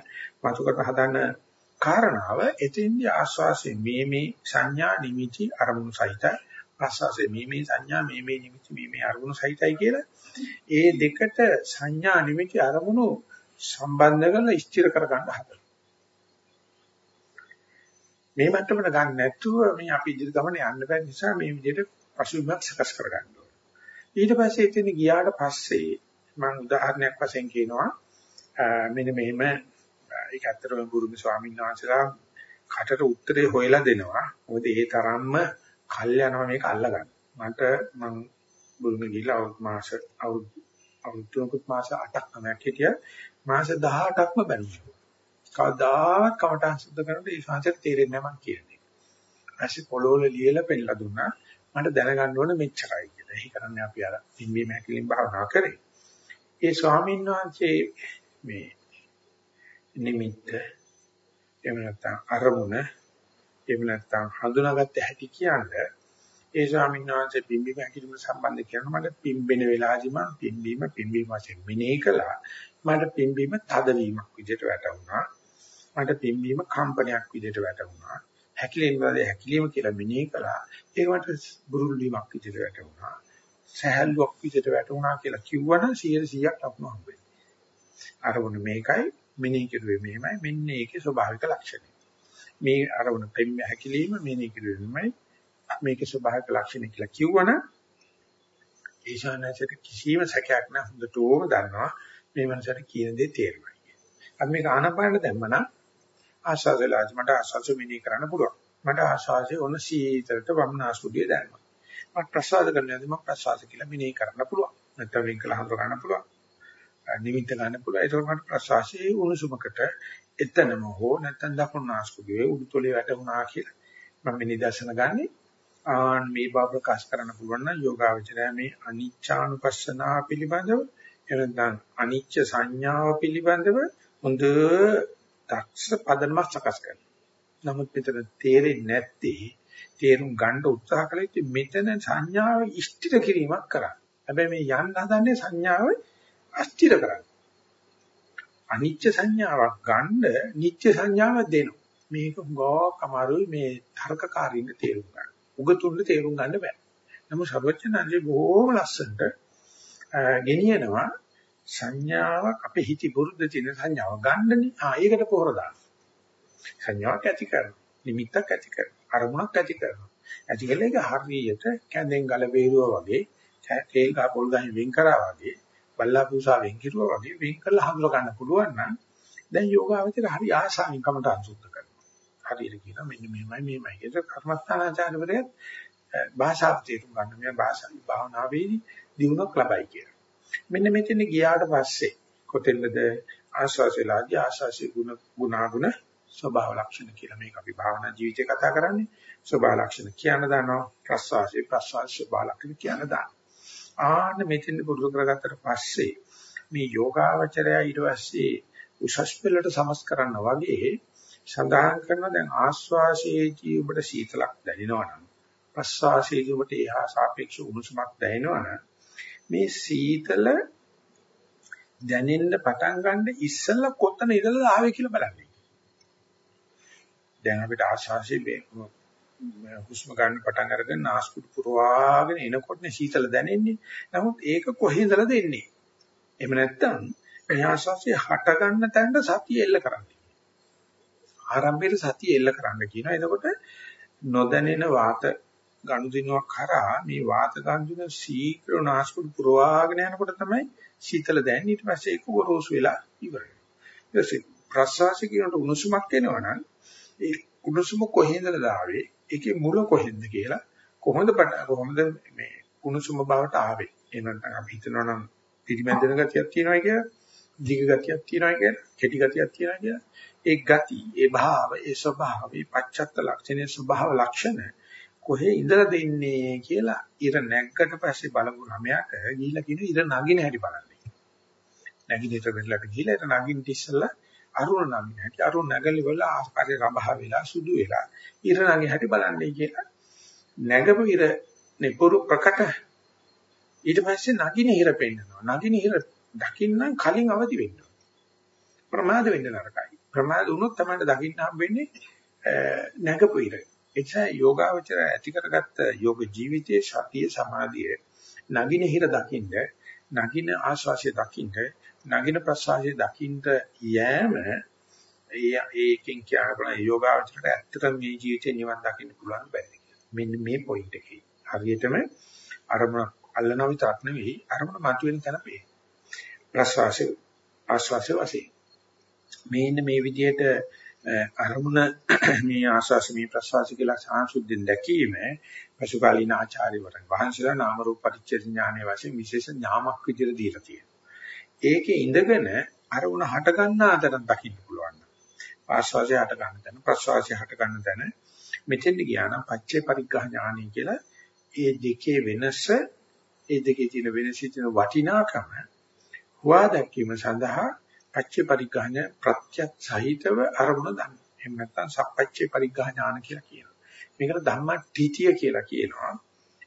මතකොට හදන කාරණාව එතෙන්දී ආස්වාසයේ මේ මේ සංඥා නිමිති අරමුණු සහිතයි ප්‍රසවාසයේ මේ මේ සංඥා මේ මේ නිමිති මේ මේ අරමුණු සහිතයි කියලා. ඒ දෙකට සංඥා නිමිති අරමුණු සම්බන්ධ කරලා ස්ථිර කර ගන්න හදනවා. මේ මට්ටමට ගන්න නැතුව මේ අපි ඉදිරි ගමන යන්න බැරි නිසා මේ විදිහට පසුබිමක් සකස් කර ගන්න ඕනේ. ඊට පස්සේ එතන ගියාට පස්සේ මම උදාහරණයක් වශයෙන් කියනවා. මෙන්න මෙහෙම ඒක ඇත්තටම ගුරුමි ස්වාමීන් වහන්සේලා කටට උත්තරේ හොයලා දෙනවා. මොකද ඒ තරම්ම කල් යනවා මේක අල්ලගන්න. මට මම ගුරුමි ගිහිල්ලා අවුත් මාස අවුරුදුකුත් මාස 8ක් නමක් හිටිය මාස 18ක්ම බැලුවා. කවදාවත් කමටහන් සුද්ධ කරනකොට ඒ ශාන්තියට තේරෙන්නේ නැහැ මං කියන්නේ. ඊපස්සේ පොළොවල ලියලා පෙන්නලා දුන්නා. මට දැනගන්න ඕනේ මෙච්චරයි කියලා. ඒ කරන්නේ අපි අර පිම්බීම හැකිලින් භාවනා කරේ. ඒ ස්වාමීන් වහන්සේ මේ නිමිත්ත එහෙම නැත්නම් අරමුණ එහෙම නැත්නම් හඳුනාගත්ත හැටි කියන්නේ ඒ ස්වාමීන් වහන්සේ පිම්බීම හැකිලිම සම්බන්ධ කරන මට පිම්බෙන වෙලාවදී මම පිම්බීම පිම්බීම වශයෙන් මෙනෙහි කළා. මට පිම්බීම තදවීමක් විදිහට වැටුණා. මට පිම්බීම කම්පනයක් විදිහට වැටුණා. හැකිලෙන වෙලාවේ හැකිලිම කියලා මෙනෙහි කළා. ඒක මට බුරුල් වීමක් විදිහට වැටුණා. සහැල්ලුවක් විදිහට වැටුණා කියලා කිව්වනම් 100 100ක් ලකුණු හම්බෙන්නේ. අරමුණ මේකයි මෙනෙහි කරුවේ මෙහෙමයි. මෙන්න ඒකේ ස්වභාවික ලක්ෂණය. මේ අරමුණ පෙම් හැකිලිම මෙනෙහි කරුවේ මෙහෙමයි මේකේ ස්වභාවික ලක්ෂණ කියලා කිව්වනම් ඒශානසට කිසිම සැකයක් නැහැ හොඳටම දන්නවා මේ මනසට කියන දේ තේරෙනවා කියන්නේ. අපි මේක ආනපාන දැම්මනම් ආශාසලාජ මට ආශාසෙ මෙනෙහි කරන්න පුළුවන්. මට ආශාසෙ ඔන්න සීතලට වම්නාස්පුඩිය දැනෙනවා. මට ප්‍රසාද කරන්නදී මම ප්‍රසාද කියලා මෙනෙහි කරන්න පුළුවන්. නැත්නම් වෙන් කළ හඳුර ගන්න පුළුවන්. නිමිත්ත ගන්න පුළුවන්. ඒක මට ප්‍රසවාසයේ උණුසුමකට එතනම හෝ නැත්නම් දකුණු නාස්පුඩියේ උඩුතොලේ වැටුණා කියලා මම නිදර්ශන ගන්නේ. ආන් මේ බව ප්‍රකාශ කරන්න පුළුවන් නම් යෝගාවචරය මේ අනිච්චානුපස්සනාව පිළිබඳව එනනම් අනිච්ච සංඥාව පිළිබඳව හොඳ දක්ෂ පදනමක් සකස් කරනවා. නමුත් මෙතන තේරෙන්නේ නැත්තේ තේරුම් ගන්න උත්සාහ කළේ මෙතන සංඥාව ඉෂ්ටිත කිරීමක් කරා. හැබැයි මේ යන්න හදන්නේ සංඥාව අස්තිර කරන්න. අනිච්ච සංඥාවක් ගන්න නිත්‍ය සංඥාව දෙනවා. මේක ගෝක අමාරුයි මේ තර්කකාරීන්ට තේරුම් ගන්න. උගතුන්ට තේරුම් ගන්න බෑ. නමුත් සර්වඥාන්සේ බොහොම ලස්සනට ගෙනියනවා සංඥාවක් අපේ හිතේ පුරුද්ද තියෙන සංඥාව ගන්නනේ. ආ ඒකට පොහොර දාන්න. සංඥාවක් ඇති කරනවා. නිමිත්තක් ඇති කරනවා. අරමුණක් ඇති කරනවා. ඇති කළේ ඒක හරියට කැඳෙන් ගල බේරුවා වගේ, තේල් ගහ පොල් ගහින් වෙන් කරා වගේ බල්ලා පූසා වෙන් කිරුවා වගේ වෙන් කරලා හඳුර ගන්න පුළුවන් නම් දැන් යෝගාවචර හරි ආසාවෙන් කමට අංශුද්ධ කරනවා. හරියට කියනවා මෙන්න මෙහෙමයි මෙහෙමයි කියලා කර්මස්ථානාචාර්යවරයෙක් භාෂාව තේරුම් ගන්න මේ භාෂා භාවනාවේදී දිනුවක් ලබයි කියලා. මෙන්න මෙතන ගියාට පස්සේ කොතෙන්ද ආශාසෙලාදී ආශාසී ගුණ ගුණාගුණ ස්වභාව ලක්ෂණ කියලා මේක අපි භාවනා ජීවිතේ කතා කරන්නේ. ස්වභාව ලක්ෂණ කියන දානවා ප්‍රස්වාසී ප්‍රස්වාස ස්වභාව ලක්ෂණ කියන දානවා. ආන්න මෙතෙන් පුරුදු කරගත්තට පස්සේ මේ යෝගාවචරය ඊට පස්සේ උසස් පෙළට සමස් කරන්න වගේ සඳහන් කරන දැන් ආස්වාසයේදී ඔබට සීතලක් දැනෙනවා නම් ප්‍රස්වාසයේදී ඔබට එහා සාපේක්ෂ උණුසුමක් දැනෙනවා නම් මේ සීතල දැනෙන්න පටන් ගන්න ඉස්සෙල්ලා කොතන ඉඳලා ආවේ කියලා බලන්න. දැන් අපිට ආශාසයේ හුස්ම ගන්න පටන් අරගෙන නාස්පුඩු පුරවාගෙන එනකොටනේ සීතල දැනෙන්නේ. නමුත් ඒක කොහේඳලා දෙන්නේ? එහෙම නැත්නම් මේ ආශාසය හට ගන්න තැනට සතිය එල්ල කරන්න. ආරම්භයේ සතිය එල්ල කරන්න කියනවා. එතකොට නොදැනෙන වාත ගනුදෙනුවක් කරා මේ වාත ගනුදෙන ශීඝ්‍ර නාස්පුඩු පුරවාගෙන යනකොට තමයි සීතල දැනෙන්නේ. ඊට පස්සේ ඒක ගොරෝසු වෙලා ඉවර වෙනවා. ඊට පස්සේ ප්‍රසවාසය කියනකොට උණුසුමක් එනවනම් ඒ උණුසුම කොහේඳද ආවේ? ඒකේ මුල කොහෙන්ද කියලා කොහොමද කොහොමද මේ කුණුසුම බවට ආවේ? එහෙනම් අපි හිතනවා නම් පිරිමැදෙන ගතියක් තියෙනවා කියලා දිග ගතියක් තියෙනවා කියලා කෙටි ගතියක් තියෙනවා කියලා. ඒ ගති ඒ භාව ඒ ස්වභාව ඒ පච්චත්ත ලක්ෂණේ ස්වභාව ලක්ෂණ කොහේ ඉඳලා දෙන්නේ කියලා ඉර නැග්ගට පස්සේ බලමු රමයක් ගිහිල්ලා කියන ඉර නගින හැටි බලන්නේ. නැගිනේට වෙලට ගිහිල්ලා ඉර නගින්න ඉස්සලා අරුණ නගින හැටි අරුණ නැගලි වල ආස්කාරයේ රඹහ වෙලා සුදු වෙලා. ඉර නගින හැටි බලන්නේ කියලා. නැගපු ඉර නිපුරු ප්‍රකට. ඊට පස්සේ නගින ඉර පෙන්නනවා. නගින ඉර දකින්නම් කලින් අවදි වෙන්න ප්‍රමාද වෙන්න නරකයි. ප්‍රමාද වුණොත් තමයි දකින්න හම්බෙන්නේ නැගපු ඉර. එචා යෝගාවචර ඇති කරගත්ත යෝග ජීවිතයේ සතිය සමාධිය නගින හිර දකින්න නගින ආශ්වාසය දකින්න නගින ප්‍රසආසය දකින්න යෑම ඒ ඒකෙන් කියන බලන යෝගාවචරයට ඇත්තටම මේ ජීවිතේ නිවන් දකින්න පුළුවන් බැරි මෙන්න මේ පොයින්ට් එකේ. හරියටම අරමුණ අල්ලනවා විතරක් නෙවෙයි අරමුණ මතුවෙන තැන පේ ප්‍රසවාසය ආශ්වාසය වශයෙන්. මේන්න මේ විදිහට අරමුණ මේ ආශ්වාස මේ ප්‍රසවාස කියලා සාංශුද්ධින් දැකීම පසුකාලීන ආචාර්යවරුන් වහන්සේලා නාම රූප පරිච්ඡේද ඥානයේ වශයෙන් විශේෂ ඥාමක් විදිහට දීලා තියෙනවා. ඒකේ ඉඳගෙන අරමුණ හට ගන්න අතරක් දකින්න පුළුවන්. ආස්වාදය හට ගන්න තැන ප්‍රසවාසය හට ගන්න තැන මෙතෙන්ද ගියා නම් පච්චේ පරිග්‍රහ ඥානයි කියලා ඒ දෙකේ වෙනස ඒ දෙකේ තියෙන වෙනසී තියෙන වටිනාකම හුවා දැක්වීම සඳහා පච්චේ පරිග්‍රහණ ප්‍රත්‍යත් සහිතව අරමුණ ගන්න. එහෙම නැත්නම් සප්පච්චේ පරිග්‍රහ ඥාන කියලා කියනවා. මේකට ධම්මට්ඨිතිය කියලා කියනවා.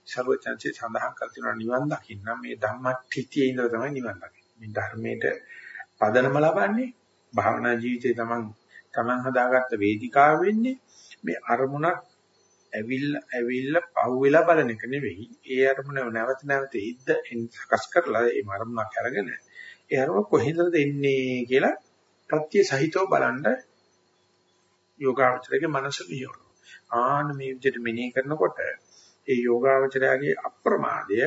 සර්වචන්සේ සඳහන් කර තියෙනවා නිවන් දකින්න මේ ධම්මට්ඨිතියේ ඉඳලා තමයි නිවන් දකින්නේ. මේ ධර්මයට පදනම ලබන්නේ භාවනා ජීවිතේ තමන් තමන් හදාගත්ත වේදිකාව වෙන්නේ මේ අරමුණක් ඇවිල්ලා ඇවිල්ලා පහුවෙලා බලන එක නෙවෙයි ඒ අරමුණ නැවත නැවත ඉද්ද සකස් කරලා ඒ අරමුණක් අරගෙන ඒ අරමුණ කොහෙන්ද දෙන්නේ කියලා ප්‍රත්‍ය සහිතව බලන්න යෝගාවචරයේ මනස වියෝන. ආන මේ විදිහට මෙනෙහි කරනකොට ඒ යෝගාවචරයේ අප්‍රමාදය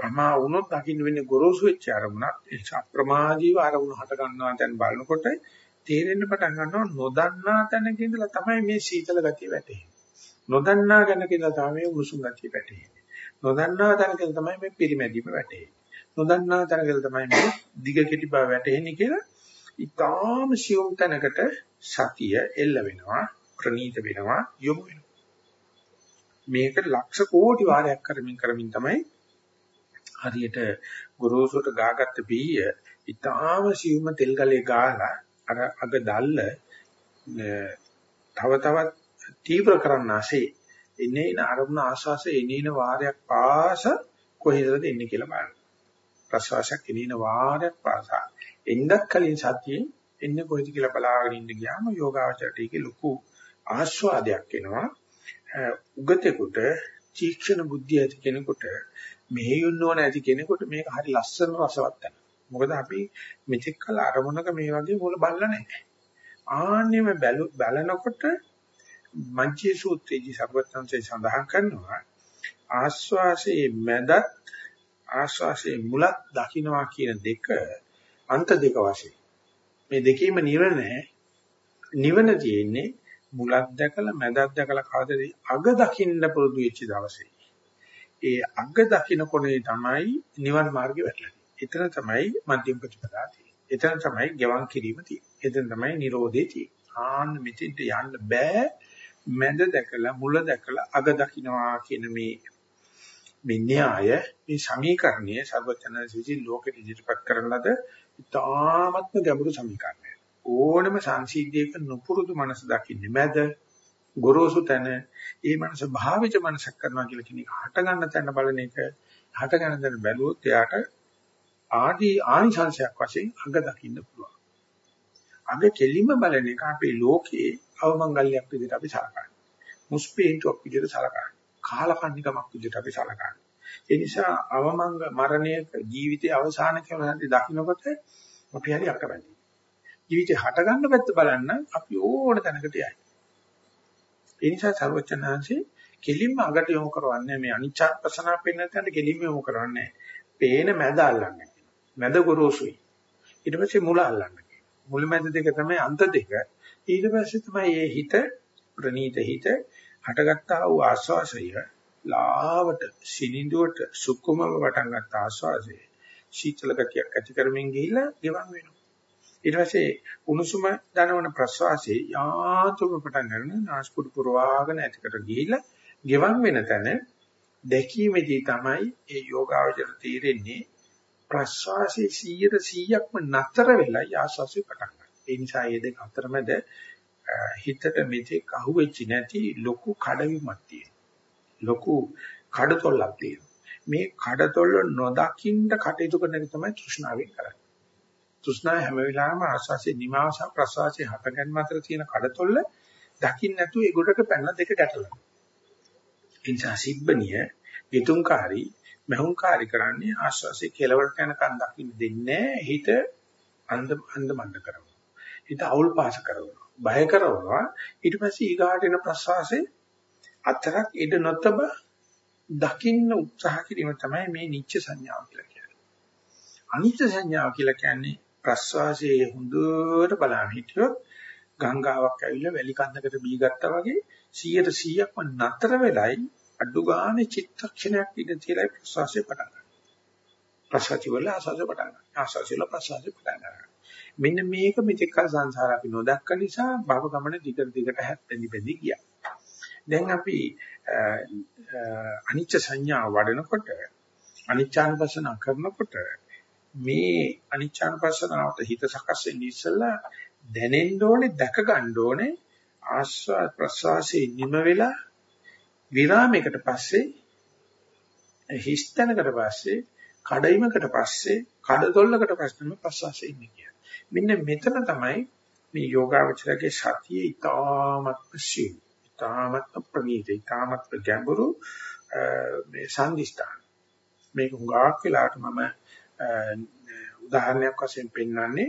ප්‍රමා වුණොත් දකින්න වෙන්නේ ගොරෝසු වෙච්ච අරමුණක් ඒ අප්‍රමාදීව අරමුණ හට ගන්නවා දැන් බලනකොට තේරෙන්න පටන් ගන්නවා නොදන්නා තැනක ඉඳලා තමයි මේ සීතල ගතිය වැටෙන්නේ. නොදන්නා තැනක ඉඳලා තමයි මේ උණුසුම් ගතිය වැටෙන්නේ. නොදන්නා තැනක තමයි මේ පිරිමැදීම වැටෙන්නේ. නොදන්නා තැනක තමයි මේ දිග කෙටි බව වැටෙන්නේ කියලා ඊටාම සියුම් තැනකට සතිය එල්ල වෙනවා ප්‍රනීත වෙනවා යොමු වෙනවා. මේක ලක්ෂ කෝටි වාරයක් කරමින් කරමින් තමයි හරියට ගොරෝසුට ගාගත්ත බීය ඊටාම සියුම් තෙල් ගලේ ගාලා අර අග දැල්ල තව තවත් තීව්‍ර කරන්නාසේ එනේන අරමුණ ආශාසය එනේන වාරයක් පාස කොහෙදද එන්නේ කියලා බලන්න. ප්‍රසවාසයක් එනේන වාරයක් පාසා එන්නත් කලින් සතියේ එන්නේ කොහෙද කියලා බලාගෙන ඉන්න ගියාම යෝගාවචරයට ඒකේ ලොකු ආස්වාදයක් එනවා. උගතෙකුට චීක්ෂණ බුද්ධිය ඇති කෙනෙකුට මෙහෙයුන්න ඕන ඇති කෙනෙකුට මේක හරි ලස්සන රසවත් තමයි. මොකද අපි මෙතෙක් කල අරමුණක මේ වගේ මොල බලලා නැහැ. ආන්නෙම බලනකොට මංචේ සූත්‍රයේදී සර්වඥාන්සේ සඳහන් කරනවා ආස්වාසේ මැදත් ආස්වාසේ මුලත් දකින්නවා කියන දෙක අන්ත දෙක වශයෙන් මේ දෙකේම නිවන නැහැ නිවන තියෙන්නේ මුලක් දැකලා මැදක් දැකලා කවදද අග දකින්න පුරුදු වෙච්ච දවසේ ඒ අග දකින්න කොනේ තමයි නිවන් මාර්ගේ වැටලා එතන තමයි මධ්‍යම ප්‍රතිපදා තියෙන්නේ. එතන තමයි ගෙවන් කිරීම තියෙන්නේ. එතන තමයි Nirodhe තියෙන්නේ. ආන්න මෙතෙන්ට යන්න බෑ. මැද දැකලා මුල දැකලා අග දකින්නවා කියන මේ මේ න්‍යාය මේ සමීකරණය සර්වචනසිසි ලෝකෙ ඉදිරිපත් කරන ලද ඉතාමත්ම ගැඹුරු සමීකරණයක්. ඕනම සංසිද්ධියක නුපුරුදු මනස දකින්නේ මැද ගොරෝසු තැන ඒ මනස භාවිත මනසක් කරනවා කියලා කියන එක හට ගන්න තැන බලන එක හට ගන්න තැන බැලුවොත් එයාට ආදී ආනිසංශයක් වශයෙන් අග දකින්න පුළුවන්. අග කෙලිම බලන එක අපේ ලෝකයේ අවමංගල්‍යයක් විදිහට අපි සලකන්නේ. මුස්පේන්තුවක් විදිහට සලකන්නේ. කාලකන්නිකමක් විදිහට අපි සලකන්නේ. ඒ නිසා අවමංග මරණයක ජීවිතයේ අවසාන කියලා දකින්නකොට අපි හරි අකමැතියි. ජීවිතේ හට ගන්න පැත්ත බලන්න අපි ඕන තැනකට යයි. ඒ නිසා සර්වචනාංශේ කෙලින්ම අගට යොමු කරවන්නේ මේ අනිච්චපසනා පෙන්න තැනට කෙලින්ම යොමු කරවන්නේ. පේන මැද අල්ලන්නේ. මැද ගොරෝසුයි. ඊට පස්සේ මුල අල්ලන්න කියනවා. මුල මැද දෙක තමයි අන්ත දෙක. ඊට පස්සේ තමයි මේ හිත ප්‍රනීත හිත හටගත්තා වූ ආස්වාසය ලාවට සිනිඳුවට සුකුමව වටන් ගත්ත ආස්වාසය සීතල ගතියක් ඇති කරමින් ගිහිලා ගෙවන් වෙනවා. ඊට පස්සේ උණුසුම දනවන ප්‍රස්වාසයේ යාතුම පටන් ගන්න නාස්පුඩු පුරවාගෙන ඇතිකට ගිහිලා ගෙවන් වෙන තැන දැකීමේදී තමයි ඒ යෝගාවචර තීරෙන්නේ ප්‍රශ්වාසයේ 100%ක්ම නතර වෙලා ආශ්වාසය පටන් ගන්නවා. ඒ නිසා මේ දෙක අතරමැද හිතට මෙතෙක් අහුවෙච්ච නැති ලොකු කඩවීමක් තියෙනවා. ලොකු කඩතොල්ලක් තියෙනවා. මේ කඩතොල්ල නොදකින්න කටයුතු කරන එක තමයි තෘෂ්ණාවෙන් කරන්නේ. තෘෂ්ණාව හැම වෙලාවෙම ආශ්වාසයේ නිමාස ප්‍රශ්වාසයේ හතගන්න අතර තියෙන කඩතොල්ල දකින්න නැතුව ඒ ගොඩට පැන දෙක ගැටලනවා. ඒ නිසා සිබ්බනිය, ඊතුම්කාරී මහුංකාරී කරන්නේ ආශ්වාසයේ කෙලවරට යනකන් දකින්න දෙන්නේ හිත අන්ද අන්ද මණ්ඩ කරනවා. හිත අවුල් පාස කරනවා. බය කරනවා. ඊට පස්සේ ඊගාට එන ප්‍රසවාසයේ අතරක් ඉඳ නොතබ දකින්න උත්සාහ කිරීම තමයි මේ නිච්ච සංඥාව කියලා කියන්නේ. අනිත්‍ය සංඥාව කියලා කියන්නේ ප්‍රස්වාසයේ හොඳට බලන්න හිටියොත් ගංගාවක් ඇවිල්ලා වැලි කන්දකට බී ගත්තා වගේ 100%ක්ම නතර වෙලයි අඩු ගානේ චිත්තක්ෂණයක් ඉඳ තියලා ප්‍රසවාසය පටන් ගන්නවා. ප්‍රසවාසය වල ආසාසය පටන් ගන්නවා. ආසාසය වල ප්‍රසවාසය පටන් ගන්නවා. මෙන්න මේක මෙතෙක් කල සංසාර අපි නොදක්ක නිසා භව ගමන දිගට දිගට හැප්පෙන්නි බෙදි ගියා. දැන් අපි අනිච්ච සංඥා වඩනකොට අනිච්චානුපස්සන කරනකොට මේ අනිච්චානුපස්සනාවට හිත සකස් වෙන්නේ ඉස්සලා දැනෙන්න ඕනේ දැක ගන්න ඕනේ ආස්වාද ප්‍රසවාසයේ නිම වෙලා විරාමයකට පස්සේ හිස්තැනකට පස්සේ කඩයිමකට පස්සේ කඩතොල්ලකට පස්සේම ප්‍රසවාසයේ ඉන්නේ කියන්නේ. මෙන්න මෙතන තමයි මේ යෝගාවචරයේ සතියේ ඊ타මත්ම සීල, ඊ타මත්ම ප්‍රණීත, ඊ타මත්ම ගැඹුරු මේ සංදිස්ථාන. මේක හුඟක් වෙලාට මම උදාහරණයක් වශයෙන් පෙන්වන්නේ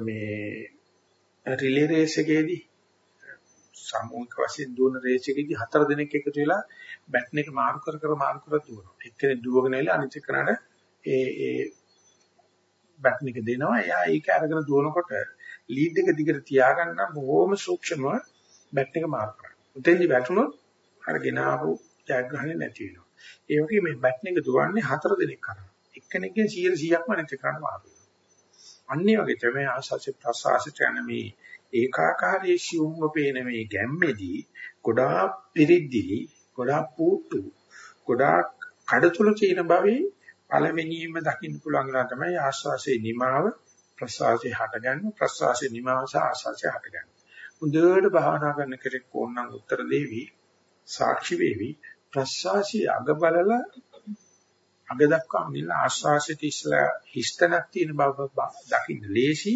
මේ රිලේ රේස් එකේදී සාමූහික වශයෙන් දුවන රේස් එකේදී හතර දිනක් එකතු වෙලා බැටන් එක මාරු කර කර මාරු කර දුවනවා. එක්කෙනෙක් දුවගෙන එලා අනිත් එක්කනට ඒ ඒ බැටන් එක දෙනවා. එයා ඒක අරගෙන දුවනකොට ලීඩ් එක දිගට තියාගන්න බොහොම සූක්ෂමව බැටන් එක මාරු කරනවා. උතෙන්දි වැටුනොත් අර ගෙනාවු ජයග්‍රහණය නැති වෙනවා. ඒ වගේ මේ බැටන් එක දුවන්නේ හතර දිනක් කරා. එක්කෙනෙක්ගෙන් 100%ක්ම නැති කරන්න මාරු වෙනවා. අන්නේ වගේ තමයි ආශාසි ප්‍රසආසිත යන මේ ඒකාකාරී සියුම්ව පේන මේ ගැම්මේදී ගොඩාක් පිරිද්දිලි ගොඩාක් පුට්ටු ගොඩාක් කඩතුළු තියෙන භවයේ පළවෙනියෙන්ම දකින්න පුළුවන් ගන්න තමයි ආස්වාසේ නිමාව ප්‍රසවාසයේ හටගන්න ප්‍රසවාසයේ නිමාව සහ ආස්වාසේ හටගන්න. මුදේට භාවනා කරන කෙනෙක් ඕනනම් උත්තර දෙවි සාක්ෂි වේවි ප්‍රසවාසී අග බලලා අග දක්වා මිල ආස්වාසයේ තිස්සලා හිස්තනක් තියෙන බව දකින්න ලේසි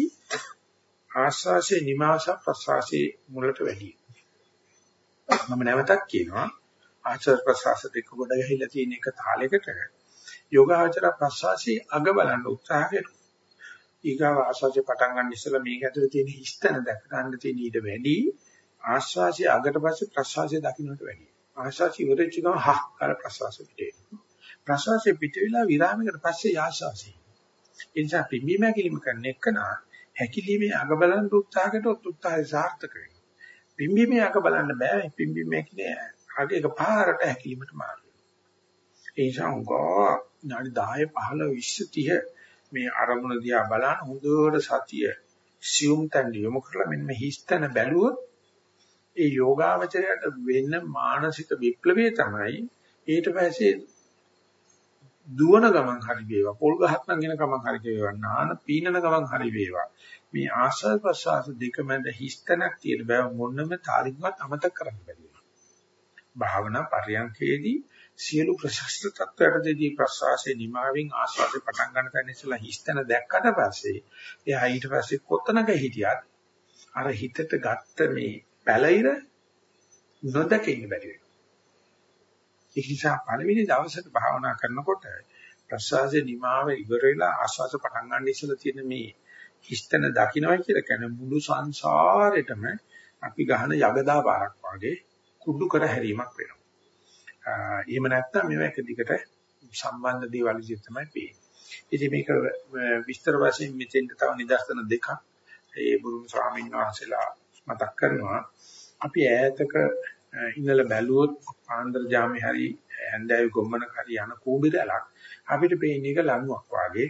ආස්වාසේ නිමාස ප්‍රසවාසයේ මුලට වැඩි. මම නැවතත් කියනවා ආචාර ප්‍රසවාස දෙක ගොඩ ගහිලා තියෙන එක තාලයකට යෝගාචර ප්‍රසවාසී අග බලන්න උත්සාහ කරනවා. ඊගාව ආස්වාසේ පටන් ගන්න ඉස්සෙල්ලා මේක ඇතුලේ තියෙන හිස්තන දැක ගන්න තියෙන ඊට වැඩි ආස්වාසිය අගට පස්සේ ප්‍රසවාසය දකින්නට වැඩි. ආස්වාසිය ඉවරෙච්ච ගමන් හහ කාල ප්‍රසවාසය පිටේ. ප්‍රසවාසය පිට වෙලා විරාමයකට පස්සේ ආස්වාසිය. ඒ නිසා පිම්බීම කිලිම කරන එකන හැකිලිමේ අග බලන්න උත්සාහ කරොත් උත්සාහය සාර්ථක වෙනවා. පිම්බීමේ අග බලන්න බෑ. පිම්බීමේ කියන්නේ අග එක පාරට හැකිලිමට මාරු වෙනවා. ඒ නිසා උගා නාඩි 10 15 20 30 මේ අරමුණ දිහා බලන හොඳට සතිය සියුම් තැන් යොමු කරලා මෙන්න මේ හිස්තන බැලුවොත් ඒ යෝගාවචරයට වෙන මානසික විප්ලවය තමයි ඊට පස්සේ දුවන ගමන් හරි වේවා පොල් ගහක් නගින ගමන් හරි වේවා නාන පීනන ගමන් හරි වේවා මේ ආශ්‍රව ප්‍රසවාස දෙක මැද හිස්තනක් තියෙන බව මොනම තාරිකවත් අමතක කරන්න බැරි වෙනවා භාවනා පරියන්කේදී සියලු ප්‍රශස්ත තත්ත්වයටදී ප්‍රසවාසයේ නිමාවෙන් ආස්වාදේ පටන් ගන්න තැන ඉස්සලා හිස්තන දැක්කට පස්සේ එයා ඊට පස්සේ කොතනක හිටියත් අර හිතට ගත්ත මේ පැලිර නොදකින්න බැරි වෙනවා. ඒ නිසා පළවෙනි දවසට භාවනා කරනකොට ප්‍රසවාසයේ නිමාව ඉවර වෙලා ආස්වාද පටන් ගන්න ඉස්සලා තියෙන මේ හිස්තන දකින්නයි කියලා කියන මුළු සංසාරෙටම අපි ගහන යගදා පාරක් වගේ කුඩු කර හැරීමක් වෙනවා. එහෙම නැත්නම් මේවා එක දිගට සම්බන්ධ දේවල් විදිහට තමයි පේන්නේ. ඉතින් මේක විස්තර වශයෙන් මෙතෙන්ට තව නිදර්ශන දෙකක් ඒ බුදුන් ස්වාමීන් වහන්සේලා මතක් කරනවා. අපි ඈතක ඉඳලා බැලුවොත් ආන්දර ජාමේ හරි ඇන්දෑවි ගොම්මන හරි යන කූඹිරලක් අපිට පේන්නේ එක ලණුවක් වගේ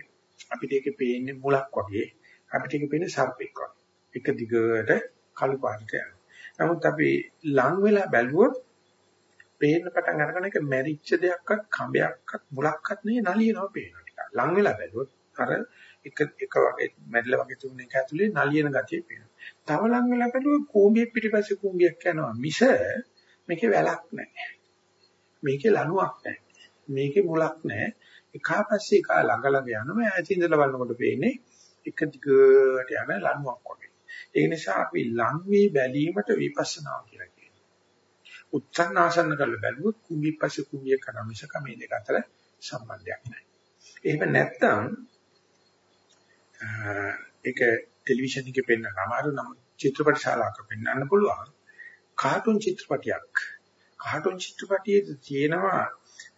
අපිට ඒක පේන්නේ මුලක් වගේ අපිට ඒක පේන්නේ සර්පෙක් වගේ එක දිගට කළු පාටට යනවා. නමුත් අපි ලං වෙලා බැලුවොත් පේන්න පටන් අරගෙන ඒක මැරිච්ච දෙයක්වත් කඹයක්වත් මුලක්වත් නෙවෙයි නලියනවා පේනවා ටික. ලං වෙලා බැලුවොත් අර එක එක වගේ මැරිලා වගේ තුන එක ඇතුලේ නලියන ගතිය පේනවා. තව ලං වෙලා බැලුවොත් කූඹියක් පිටිපස්සේ කූඹියක් යනවා මිස මේකේ වැලක් නැහැ. මේකේ ලණුවක් නැහැ. මේකේ මුලක් නැහැ. එකපස්සේ එක ළඟ ළඟ යනවා ඈත ඉඳලා බලනකොට පේන්නේ එක දිගට යන ලණුවක් වගේ. ඒ නිසා අපි ලං වී බැලීමට විපස්සනා කියලා උත්සන්න ආසන්න කරලා බැලුවොත් කුඹි පස්සේ කුඹිය කරන මිසක මේ දෙක අතර සම්බන්ධයක් නැහැ. එහෙම නැත්නම් ඒක ටෙලිවිෂන් එකේ පෙන්නන අමාරු නම් චිත්‍රපට ශාලාවක පෙන්වන්න පුළුවන්. කාටුන් චිත්‍රපටයක්. කාටුන් චිත්‍රපටියේ තියෙනවා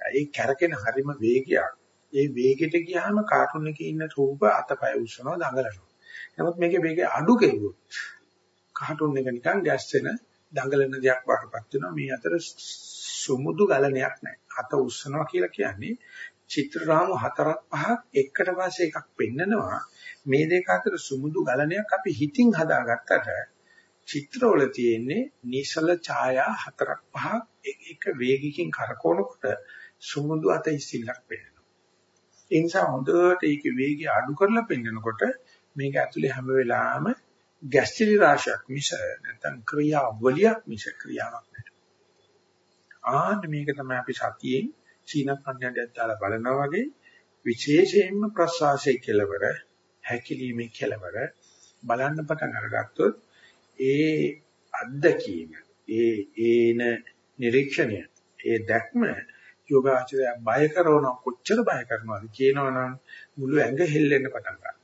ඒ කැරකෙන හරිම වේගයක්. ඒ වේගෙට ගියාම කාටුන් එකේ ඉන්න රූප අතපය උස්සනවා දඟලනවා. නමුත් මේකේ වේගය අඩු කෙරුවොත් කාටුන් එක නිකන් ගැස්සෙන දඟලන දෙයක් වඩපත් වෙනවා මේ අතර සුමුදු ගලණයක් නැහැ. අත උස්සනවා කියලා කියන්නේ චිත්‍ර රාමු හතරක් පහක් එකට පස්සේ එකක් පෙන්නනවා. මේ දෙක අතර සුමුදු ගලණයක් අපි හිතින් හදාගත්තට චිත්‍රවල තියෙන්නේ නිසල ඡායා හතරක් පහක් එක වේගකින් කරකවනකොට සුමුදු අත ඉස්සිල්ලක් පෙන්නනවා. ඒ නිසා හොඳට ඒකේ වේගය අඩු කරලා පෙන්නකොට මේක ඇතුලේ හැම වෙලාවෙම ගැස්ටිලි රාශියක් මිස නැත්නම් ක්‍රියාවලියක් මිස ක්‍රියාවක් නැහැ. ආන්න මේක තමයි අපි සතියෙන් චීන කන්‍යඩයක් දාලා බලනවා වගේ විශේෂයෙන්ම ප්‍රසවාසයේ කෙලවර හැකිලීමේ කෙලවර බලන්න පටන් අරගත්තොත් ඒ අත්දැකීම ඒ ඒන නිරීක්ෂණය ඒ දැක්ම යෝගාචරය බය කරන කොච්චර බය කරනවද කියනවනම් මුළු ඇඟ හෙල්ලෙන්න පටන් ගන්නවා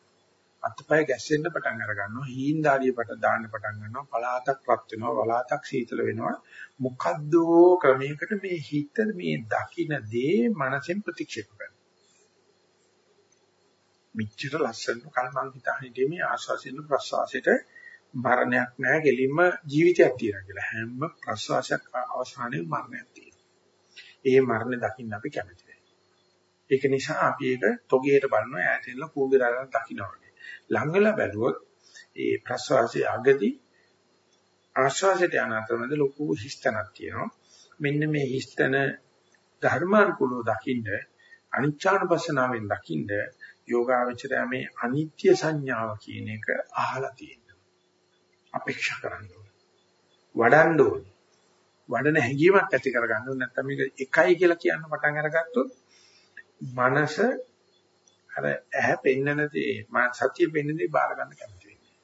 අත්පය ගැස්සෙන්න පටන් අර ගන්නවා. හීන් දාඩිය පට දාන්න පටන් ගන්නවා. පලාතක් රත් වෙනවා. වලාතක් සීතල වෙනවා. මොකද්ද ක්‍රමයකට මේ හිත මේ දකින්න දේ මනසෙන් ප්‍රතික්ෂේප කරනවා. මිච්ඡර ලස්සන කල්මන් හිතාන්නේ මේ ආශාසින්න ප්‍රසවාසයට මරණයක් නැහැ ගෙලින්ම ජීවිතයක් තියෙනවා කියලා. හැම ප්‍රසවාසයක් අවසානයේ මරණයක් තියෙනවා. ඒ මරණය දකින්න අපි කැමති නැහැ. ඒක නිසා අපි ඒක තොගේට බලනවා ඈතින්ලා කූඹි දාගෙන දකින්නවා. ලං වෙලා බැලුවොත් ඒ ප්‍රසවාසයේ අගදී ආශ්වාසයට යන අතරමැද ලොකු හිස්තනක් තියෙනවා. මෙන්න මේ හිස්තන ධර්මානුකූලව දකින්න අනිච්චානුපස්සනාවෙන් දකින්න යෝගාවචරය මේ අනිත්‍ය සංඥාව කියන එක අහලා තියෙනවා. අපේක්ෂා කරන්න ඕනේ. වඩන්න ඕනේ. වඩන හැඟීමක් ඇති කරගන්න ඕනේ. නැත්නම් මේක එකයි කියලා කියන්න පටන් අරගත්තොත් මනස අර ඇහැ පෙන්නන දේ මන සතිය පෙන්නන දේ බාර ගන්න කැමති වෙන්නේ.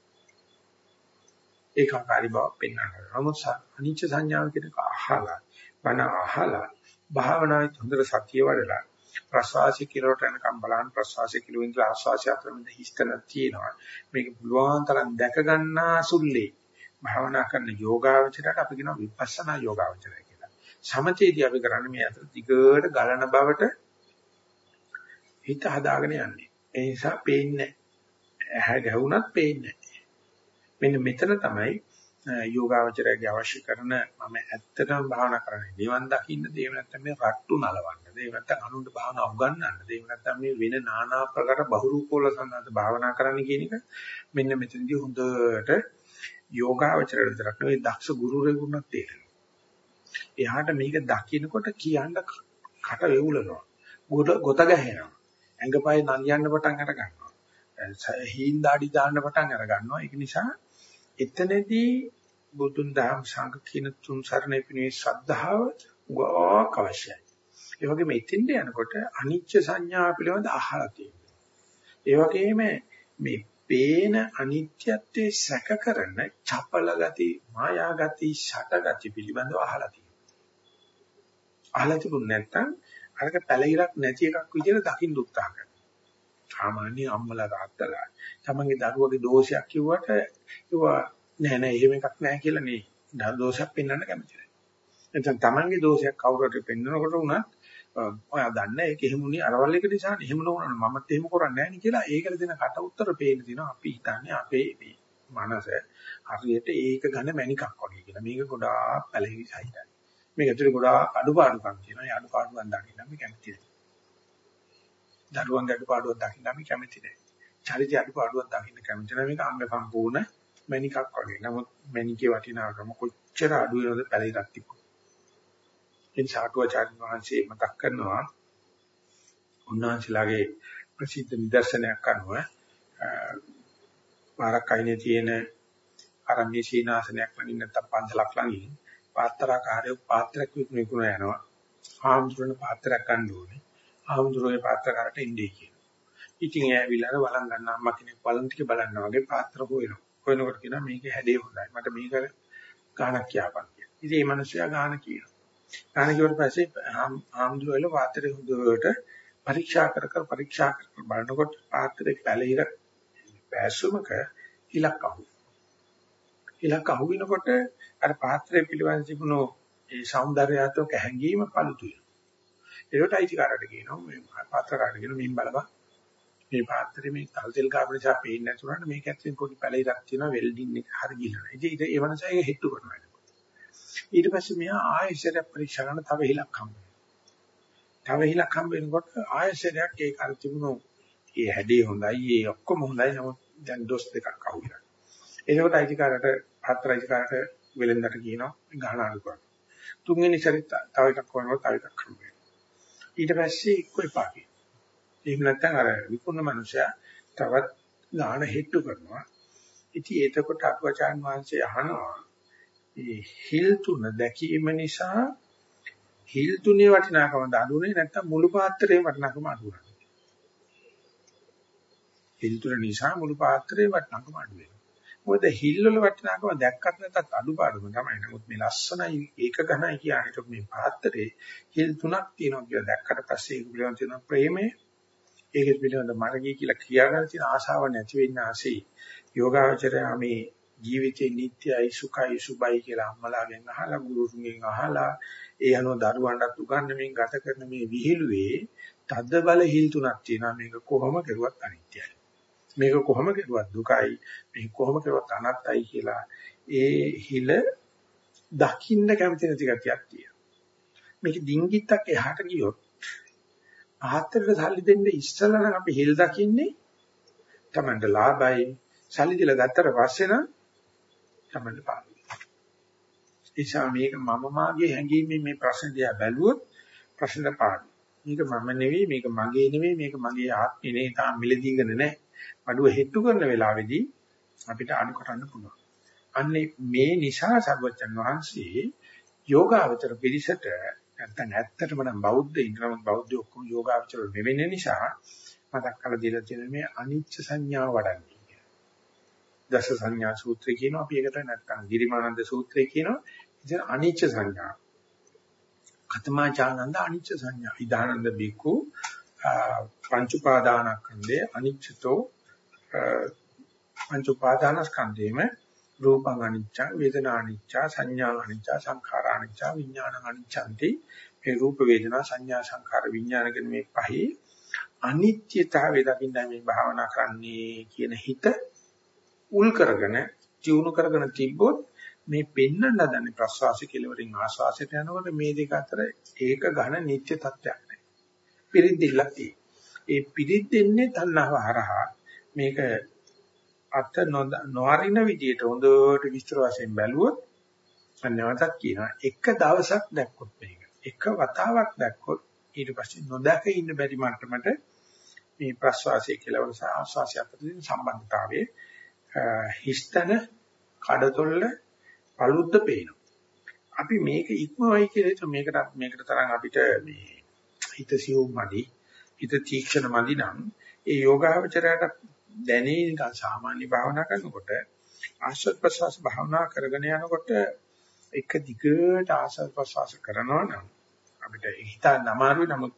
ඒකාකාරී බව පෙන්වනවා. නමුත් අනිච්ච සංඥාව කියන එක අහලා, බණ අහලා, භාවනාවේ හොඳට සතිය වඩලා ප්‍රසවාසී කිලෝට යනකම් බලන්න ප්‍රසවාසී කිලෝ ඉඳලා ආස්වාසය අතර මැද හිස්තන තියෙනවා. මේක පුළුවන් තරම් දැක ගන්නා සුල්ලේ භාවනා කරන යෝගාවචරයට අපි කියනවා විපස්සනා යෝගාවචරය කියලා. සමතේදී අපි කරන්නේ මේ අතර දිගට ගලන බවට හිත හදාගෙන යන්නේ. ඒ නිසා පේන්නේ ඇහැ ගැහුණත් පේන්නේ මෙන්න මෙතන තමයි යෝගාවචරයේ අවශ්‍ය කරන මම ඇත්තටම භාවනා කරන්නේ. නිවන් දකින්න දේව නැත්තම් මේ රට්ටු නලවන්න. දේව නැත්තම් අනුන්ට භාවනා උගන්වන්න. දේව නැත්තම් මේ වෙන নানা ප්‍රකාර බහුරූපෝල සඳහන් භාවනා කරන්න කියන එක මෙන්න මෙතනදී හොඳට යෝගාවචරය විතරක් නෙවෙයි දක්ෂ ගුරුවරයෙකුට තේරෙනවා. එයාට මේක දකින්නකොට කියන්න කට වේවුලනවා. ගොත ගොත ගහනවා. ඇඟපය නලියන්න පටන් අර ගන්නවා. හීන් දාඩි දාන්න පටන් අර ගන්නවා. ඒක නිසා එතනදී බුදුන් දහම් සංඝ කියන තුන් සරණේ පිණේ ශ්‍රද්ධාව ගොක් අවශ්‍යයි. ඒ වගේම එතෙන්ට යනකොට අනිච්ච සංඥා පිළිබඳ අහලා තියෙනවා. ඒ වගේම මේ පේන අනිත්‍යත්වයේ සැක කරන චපල ගති, මායා ගති, ෂට ගති පිළිබඳව අහලා තියෙනවා. අහලා තිබුණ නැත්නම් අරක පැලිරක් නැති එකක් විදිහට දකින්න උත්සාහ කරනවා. සාමාන්‍ය අම්මලා තාත්තලා තමන්ගේ දරුවගේ දෝෂයක් කිව්වට ඒවා නෑ නෑ එහෙම එකක් නෑ කියලා නේ දෝෂයක් පෙන්වන්න කැමති නෑ. එතන තමන්ගේ දෝෂයක් කවුරුහරි පෙන්වනකොට උනත් ඔයා දන්නේ ඒක එහෙමුනේ අරවල් එක නිසා එහෙම නොවුනන මමත් එහෙම කරන්නේ නෑනේ කියලා ඒකට දෙන කට උතර පේන්න තියෙනවා අපි හිතන්නේ අපේ මේ මනස හරියට ඒක ගන්න මැනිකක් වගේ කියලා. මේක ගොඩාක් පැලහිලි සහිතයි. මේක ඇතුලේ ගොඩාක් අඩුපාඩුකම් තියෙනවා. ඒ අඩුපාඩුකම් දකින්න අපි කැමති නෑ. දරුවන් අඩුපාඩුවක් දකින්න අපි කැමති නෑ. චරිතය අඩුපාඩුවක් දකින්න කැමති නෑ. මේක අංග සම්පූර්ණ මැනිකක් වගේ. නමුත් මැනිකේ වටිනාකම කොච්චර අඩු වෙනවද පැලිරක් තිබ්බොත්. ඒ සාටුවාචාර්ය වහන්සේ මතක් කරනවා උන්වහන්සේලාගේ ප්‍රසිද්ධ නිදර්ශනයක් අනුව පාරක් අයිනේ තියෙන අරණ්‍ය සීනාසනයක් ළඟින් නැත්තම් පන්සලක් ළඟින් පාත්‍රාකාරයෝ පාත්‍රයක් විකුණ යනවා. ආම්දුරන පාත්‍රයක් ගන්න ඕනේ. ආම්දුරේ පාත්‍රකාරට ඉන්නේ කියනවා. ඉතින් ඇවිල්ලා වළං ගන්න අම්මා කෙනෙක් වළං ටික බලන්න වගේ පාත්‍ර හොයනවා. හොයනකොට කියනවා මේකේ හැඩේ හොඳයි. මට මේක ගානක් කියපන් කියලා. ඉතින් මේ මිනිස්සයා ගාන කියනවා. ගාන කියවට පස්සේ ආම්දුවල වාතරේ හොඳට පරීක්ෂා කර කර පරීක්ෂා කර කර බලනකොට පාත්‍රේ පැලිර පැසුමක ඉලක්ක අහු. ඉලක්ක අහු වෙනකොට අර පාත්‍රය පිළිබඳ තිබුණු ඒ సౌందర్యාත්මක හැඟීම පළුතු වෙනවා. ඒකට අයිතිකාරට කියනවා මේ පාත්‍රකාරට කියනවා මින් බලපන් මේ පාත්‍රේ මේ තල් තෙල් කාපු නිසා පේන්නේ නැතුනට මේක ඇත්තෙන් පොඩි පැලිරක් තියෙනවා වෙල්ඩින් එක හරි ගිලනවා. ඉතින් ඒ වනසයි ඒක හෙට්ටු කරනවා. ඊට පස්සේ මෙහා ආයෙසර පරීක්ෂා කරන තව හිලක් හම්බ වෙනවා. තව හිලක් හම්බ වෙනකොට ආයෙසරයක් ඒක අර තිබුණු ඒ හැඩේ හොඳයි, ඒ ඔක්කොම හොඳයි. නමුත් දැන් දොස් දෙකක් අහුවිලා. එතකොට අයිතිකාරට පාත්‍ර අයිතිකාරට වෙලෙන්දට කියනවා ගහන අඩු කරන්න. තුන්වෙනි සැරේ තව එකක් කරනවා තව එකක් හම්බ වෙනවා. ඊට පස්සේ එක්ක එපා කියනවා. එහෙම නැත්නම් අර විකුණන මනුස්සයා තවත් ගාන හෙට්ටු කරනවා. ඉතින් එතකොට අටවචාන් වහන්සේ අහනවා මේ හිල් තුන දැකීම නිසා හිල් තුනේ වටිනාකම දඬුනේ නැත්නම් මුළු පාත්‍රයේ වටිනාකම අඩුවනවා. හිල් තුන නිසා මුළු පාත්‍රයේ වටිනාකම අඩු වෙනවා. මොකද හිල් වල වටිනාකම දැක්කට නැත්නම් අඩුපාඩුම තමයි. නමුත් මේ ලස්සනයි ඒක ඝනයි කියන්නේ මේ පාත්‍රයේ හිල් තුනක් තියෙනවා කියලා දැක්කට පස්සේ ඒක පිළිබඳ තියෙන ප්‍රේමය ඒක පිළිබඳ මරගී කියලා ක්‍රියා කරන තියෙන ආශාව නැති වෙන්න ආසී යෝගාවචරය මේ ජීවිතේ නිට්ටයයි සුඛයි සුබයි කියලා අම්මලාගෙන් අහලා ගුරුතුන්ගෙන් අහලා ඒ අනුව දරුවන්ටත් උගන්වමින් ගත කරන මේ විහිළුවේ තද්ද බල හිල් තුනක් තියෙනවා. මේක කොහොම කරුවත් අනිත්‍යයි. මේක කොහොම කරුවත් දුකයි. මේක කොහොම කරුවත් අනත්තයි කියලා ඒ හිල දකින්න කැමති නැති ගතියක් තියෙනවා. මේක ඩිංගිත්තක් එහාට ගියොත් ආහතරට සල්ලි දෙන්න ඉස්සලා නම් අපි හිල් දකින්නේ Tamanට ලාභයි සල්ලි දීලා ගත්තට පස්සේ නම් Tamanට පාඩුයි. ඒසා මේක මම මාගේ හැඟීමෙන් මේ ප්‍රශ්න දිහා බැලුවොත් ප්‍රශ්න පාඩුයි. මේක මම නෙවෙයි මේක මගේ නෙවෙයි මේක මගේ ආත්මෙ නෙවෙයි තාම මිලදීගෙන නැහැ. මඩුව හෙට්ටු කරන වෙලාවේදී අපිට අඩු කරන්න පුළුවන්. අන්නේ මේ නිසා සර්වචන් වහන්සේ යෝගාවචර පිළිසට නැත්නම් ඇත්තටම නම් බෞද්ධ ඉන්ද්‍රම බෞද්ධ ඔක්කොම යෝගාචර වෙවෙන නිසා මතක් කරලා දීලා තියෙන මේ අනිච්ච සංඥාව වඩන්නේ. දස සංඥා සූත්‍රය කියනවා අපි ඒකට නැත්නම් ගිරිමානන්ද සූත්‍රය කියනවා ඉතින් අනිච්ච සංඥා. කතමාචානන්ද අනිච්ච සංඥා. ඉදානන්ද බිකු පංච උපාදානස්කන්ධේ අනිච්චතෝ පංච උපාදානස්කන්ධේම රූපං අනිච්ච වේදනා අනිච්ච සංඥා අනිච්ච සංඛාර අනිච්ච විඥාන අනිච්චන්ති මේ රූප වේදනා සංඥා සංඛාර විඥාන කියන මේ පහේ අනිත්‍යතාවය දකින්න මේ භාවනා කරන්නේ කියන හිත උල් කරගෙන ජීවුන කරගෙන තිබ්බොත් මේ පෙන්වන්න හදන ප්‍රසවාසය කෙලවරින් ආශ්වාසයට යනකොට මේ දෙක අතර ඒක ඝන නිත්‍ය තත්ත්වයක් නෑ. පිරිද්දිල්ලක් ඒ පිරිද්දෙන්නේ තණ්හාව හරහා මේක අත නොඅරින විදියට හොඳට විස්තර වශයෙන් බැලුවොත් නැවතත් කියනවා එක දවසක් දැක්කොත් මේක. එක වතාවක් දැක්කොත් ඊට පස්සේ නොදැක ඉන්න බැරි මට්ටමට මේ ප්‍රස්වාසයේ කෙලවර සහ ආස්වාසය අතර තියෙන සම්බන්ධතාවයේ හිස්තන කඩතොල්ල පළුද්ද පේනවා. අපි මේක ඉක්මවයි කියලා මේකට මේකට තරම් අපිට මේ හිත සියුම් මදි හිත තීක්ෂණ මදි නම් ඒ යෝගාවචරයට දැනේ නිකන් සාමාන්‍ය භාවනා කරනකොට ආශ්‍රත් ප්‍රසවාස භාවනා කරගෙන යනකොට එක දිගට ආශ්‍රත් ප්‍රසවාස කරනවා නම් අපිට හිතන්න අමාරුයි නමුත්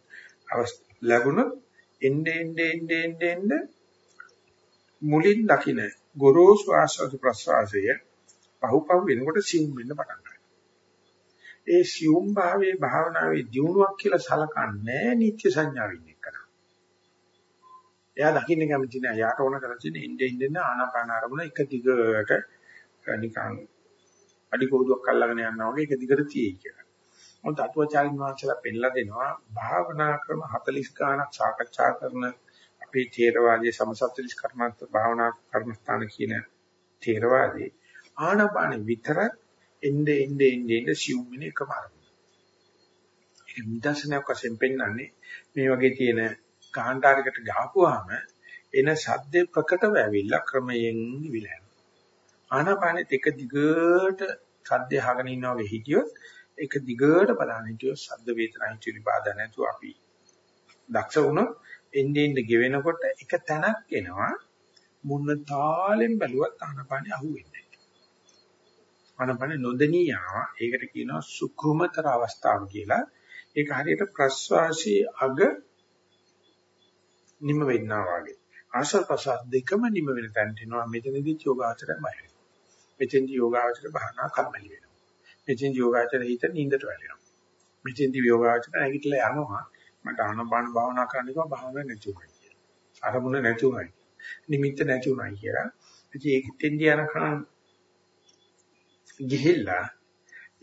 ලැබුණොත් එnde ende ende ende ende මුලින් දකින්න ගොරෝසු ආශ්‍රත් ප්‍රසවාසය පහුපහු වෙනකොට සිවුම් වෙන්න පටන් ගන්නවා. ඒ සිවුම් භාවයේ භාවනාවේ දියුණුවක් කියලා සලකන්නේ නිත්‍ය සංඥාවින් එක්කන. එයා දකින්න කැමති නෑ. යාට ඕන කරලා තියෙන ඉnde ඉnde ආනාපාන අරමුණ එක දිගට නිකන් අඩි කෝදුවක් අල්ලගෙන යනවා වගේ එක දිගට තියෙයි කියලා. මොකද අටුවාචාරින් වහන්සේලා පෙන්නලා දෙනවා භාවනා ක්‍රම 40 ගාණක් සාකච්ඡා කරන අපේ ථේරවාදී සමසත්‍රිස් කර්මස්ත භාවනා කර්මස්ථාන කියන ථේරවාදී ආනාපාන විතර එnde ende ende ende සිවුම් වෙන එකම අරමුණ. ඒ නිදර්ශනයක් වශයෙන් පෙන්වන්නේ මේ වගේ තියෙන කාන්ටාරයකට ගහපුවාම එන ශබ්දේ ප්‍රකටව ඇවිල්ලා ක්‍රමයෙන් විලයන්. ආනාපානෙත් එක දිගට ශබ්දේ අහගෙන ඉන්නා වගේ හිටියොත් එක දිගට බලන්න හිටියොත් ශබ්ද වේදනා හිතුවි බාධා නැතුව අපි දක්ෂ වුණොත් එන්නේ එන්නේ ගෙවෙනකොට එක තැනක් එනවා. මුන්න තාලෙන් බැලුවත් ආනාපානෙ අහුවෙන්නේ ආනාපානෙ නොදෙනී යනවා. ඒකට කියනවා සුඛුමතර අවස්ථාව කියලා. ඒක හරියට ප්‍රස්වාසී අග නිම වෙන්නා වගේ. ආශ්වාස ප්‍රශ්වාස දෙකම නිම වෙන තැනට එනවා. මෙතනදී යෝගාචරය බය වෙනවා. මෙතෙන්දී යෝගාචරය භාවනා කම්මැලි වෙනවා. මෙතෙන්දී යෝගාචරය හිත නින්දට වැටෙනවා. මෙතෙන්දී යෝගාචරය නැගිටලා යනවා. මට ආනපාන භාවනා කරන්න කිව්වා භාවනා නැති වුණා කියලා. අරමුණ නැති වුණා. නිමිත්ත නැති වුණා කියලා. ඉතින් ඒකෙන්දී යනකම් ගිහිල්ලා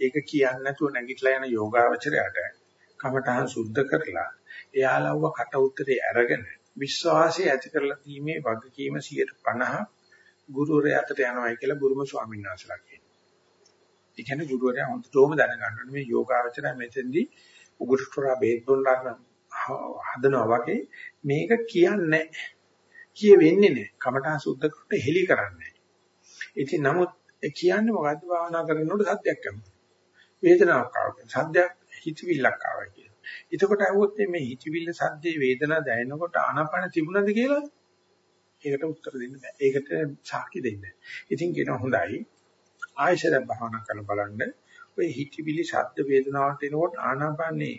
ඒක කියන්නේ නැතුව නැගිටලා යන යෝගාවචරයට කමඨහන් සුද්ධ කරලා එයාලවව කට උත්තරේ අරගෙන විශ්වාසය ඇති කරලා දීමේ වගකීම 150 ගුරුවරයා අතට යනවායි කියලා බුරුම ස්වාමීන් වහන්සේලා කියනවා. ඒ කියන්නේ ගුරුවරයා හොඳටම දැනගන්න ඕනේ මේ යෝගාවචරය මෙතෙන්දී උගුරුටුරා බේත් බොන්න හදනවා වගේ මේක කියන්නේ කියෙවෙන්නේ නැහැ. කමඨා සුද්ධ කරට හෙලි කරන්නේ. ඉතින් නමුත් ඒ කියන්නේ මොකද්ද භාවනා කරනකොට සද්දයක් යනවා. වේදනාවක් ආවා. සද්දයක් හිතවිල්ලක් ආවා කියලා. එතකොට අහුවොත් මේ හිතවිල්ල සද්දේ වේදනා දැනෙනකොට ආනාපාන තිබුණද කියලා ඒකට උත්තර දෙන්න බෑ. ඒකට සාක්ෂි දෙන්න. ඉතින් කියන හොඳයි. ආයශර භාවනා කරන බලන්න ඔය හිතවිලි ශබ්ද වේදනාවට එනකොට ආනාපානේ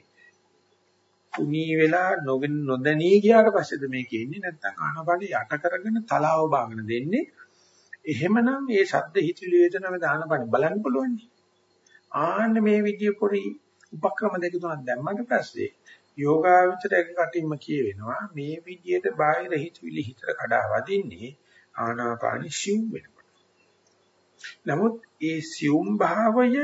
තුනී වෙලා නොදැනී ගියාට පස්සේද මේකේ ඉන්නේ නැත්නම් ආනපානිය යට කරගෙන තලාව බාගෙන දෙන්නේ එහෙමනම් මේ ශබ්ද හිතිලි වේදනාව දානපානිය බලන්න පුළුවන් ආන්න මේ විදිය පොඩි උපක්‍රම දෙක තුනක් දැම්මට පස්සේ යෝගාවචරයේ කටින්ම කියවෙනවා මේ විදියට බාහිර හිතවිලි හිතට කඩා වදින්නේ ආනාපානි සිව් වෙනකොට. නමුත් ඒ සිවුම් භාවය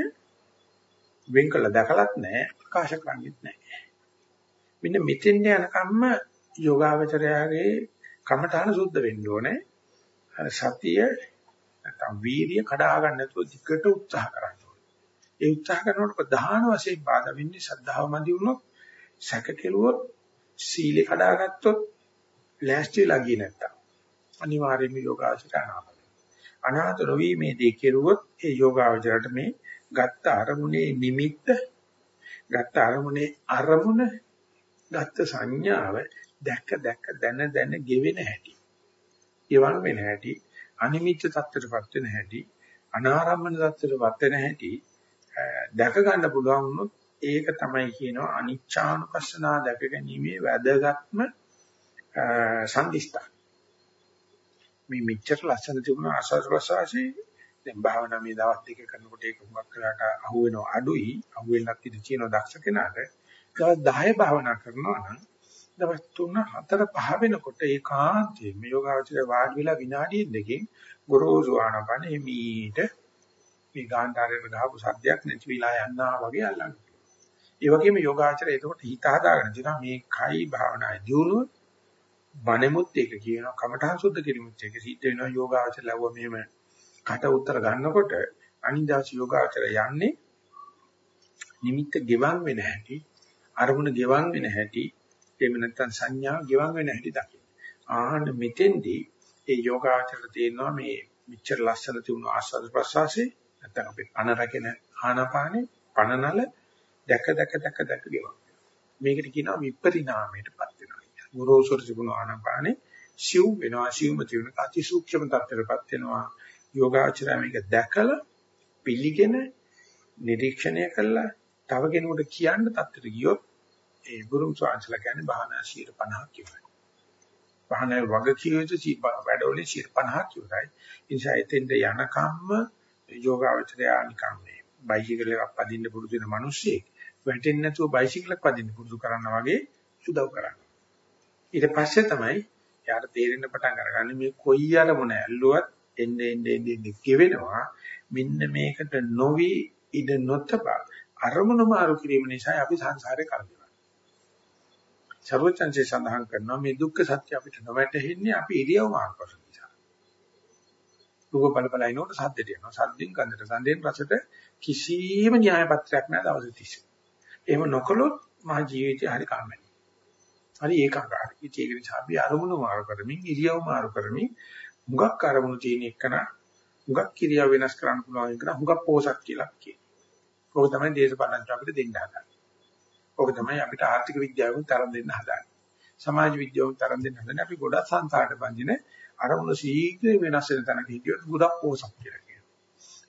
වෙන් කළ දැකලත් නැහැ ප්‍රකාශ කරන්නේත් නැහැ. මෙන්න මෙතෙන් යනකම්ම යෝගාවචරයාගේ කමඨාන සුද්ධ වෙන්න ඕනේ. අර සතිය නැත්නම් වීර්ය කඩා ගන්න නැතුව දිගට උත්සාහ කරන්න ඕනේ. ඒ උත්සාහ කරනකොට ප්‍රධාන වශයෙන් බාධා වෙන්නේ ශ්‍රද්ධාව මදි වුණොත්, සැක කෙරුවොත්, සීලේ කඩාගත්තොත්, ලෑස්තිලා ගියේ නැත්තම් අනිවාර්යයෙන්ම යෝගාචරය අනාථ අනාථ රවි මේ දෙක කෙරුවොත් ඒ යෝගාචරයට මේ ගත්ත අරමුණේ නිමිත්ත ගත්ත අරමුණේ අරමුණ ගත්ත සංඥාව දැක්ක දැක්ක දැන දැන ගෙවෙන හැටි. ඊවන වෙන හැටි, අනිමිත්‍ය தත්ත්වයටපත් වෙන හැටි, අනාරම්මන தත්ත්වයටපත් වෙන හැටි දැක ගන්න පුළුවන් වුණොත් ඒක තමයි කියනවා අනිච්චානුපස්සනා දැක ගැනීමේ වැදගත්ම සම්දිස්ථාන. මේ මෙච්චර ලස්සන තිබුණ ආස්වාද ප්‍රසවාසී දැන් භාවනා මේ දවස් දෙක කරනකොට ඒක හුඟක් කරාට අහු වෙනව අඩුයි අහු වෙන්නත් ඉඳී තියෙන දක්ෂ කෙනාට දවස් 10 භාවනා කරනවා නම් දවස් 3 4 5 වෙනකොට ඒකාන්තයෙන් මේ යෝගාවචරය වාඩි වෙලා විනාඩි දෙකකින් ගොරෝසු ආනපන එමීට මේ ගාන්ටාරයට ගහපු සද්දයක් නැති විලා යනවා වගේ අල්ලන්න. ඒ වගේම යෝගාචරය එතකොට හිත හදාගෙන තියෙනවා මේ කයි භාවනායි දියුණුව බණෙමුත් ඒක කියනවා කමඨාන් සුද්ධ කිරීමුත් ඒක සිද්ධ වෙනවා යෝගාචර ලැබුව මෙහෙම කට උතර ගන්නකොට අනිදාස යෝගාචර යන්නේ නිමිත්ත ගෙවන් වෙන හැටි අරමුණ ගෙවන් වෙන හැටි එහෙම නැත්නම් සංඥා ගෙවන් වෙන හැටි දකින්න. ආහන මෙතෙන්දී ඒ යෝගාචරයට තියෙනවා මේ මෙච්චර ලස්සන තිබුණු ආස්වාද ප්‍රසවාසී නැත්නම් අපි අන රකින ආනාපානේ පනනල දැක දැක දැක දැක ගෙවන්. මේකට කියනවා විපරිණාමයටපත් වෙනවා. ගුරුසොර තිබුණු ආනාපානේ සිව් වෙනවා සිව්ම තිබුණ අති සූක්ෂම තත්ත්වයටපත් වෙනවා. යෝගාචරය මේක දැකලා පිළිගෙන නිරීක්ෂණය කළා තව කෙනෙකුට කියන්න තත්ත්වයට ගියොත් ඒ ගුරුම් ස්වාමීන්සලා කියන්නේ භාවනා 50ක් කියනවා. භාවනා වග කියවිත වැඩවලින් 50ක් කියුරයි. ඒ නිසා එතෙන්ට යනකම්ම යෝගාවචරය නිකම් මේ බයිසිකල් එකක් පදින්න පුරුදු වෙන මිනිස්සෙක් වැටෙන්නේ නැතුව බයිසිකලයක් පදින්න පුරුදු කරනවා වගේ උදව් කරන්නේ. ඊට පස්සේ තමයි යාට තේරෙන්න පටන් අරගන්නේ මේ කොයි අරමුණ ඇල්ලුවත් එන්නේ එන්නේ එන්නේ කෙවෙනවා. මෙන්න මේකට නොවි ඉද නොතබ අරමුණු මාරු කිරීම නිසා අපි සංසාරේ කරදෙනවා. සර්වචන්සේ සඳහන් කරනවා මේ දුක්ඛ සත්‍ය අපිට නොවැටහෙන්නේ අපි ඉරියව් මාරු කරන නිසා. රූප බල බල ඉනකොට සද්දට යනවා. සද්දෙන් ගඳට, ගඳෙන් රසට කිසිම න්‍යාය පත්‍රයක් නැහැ දවස් 30. එහෙම නොකළොත් මහ ජීවිතය හරි කාමයි. හරි ඒකාකාරයි. ඒක නිසා අපි අරමුණු මාරු කරමින් ඉරියව් මාරු කරමින් හුඟක් අරමුණු තියෙන එකන හුඟක් කිරියා වෙනස් කරන්න පුළුවන් එක හුඟක් පෝසක් කියලා කියනවා. ඕක තමයි දේශපාලනඥ අපිට දෙන්න හදන්නේ. ඕක තමයි අපිට ආර්ථික විද්‍යාවෙන් තරම් දෙන්න හදන්නේ. සමාජ විද්‍යාවෙන් තරම් දෙන්න හදන්නේ අපි ගොඩක් සංසාරට බඳින අරමුණු ශීඝ්‍රයෙන් වෙනස් වෙන තැනක හිටියොත් ගොඩක් පෝසක් කියලා කියනවා.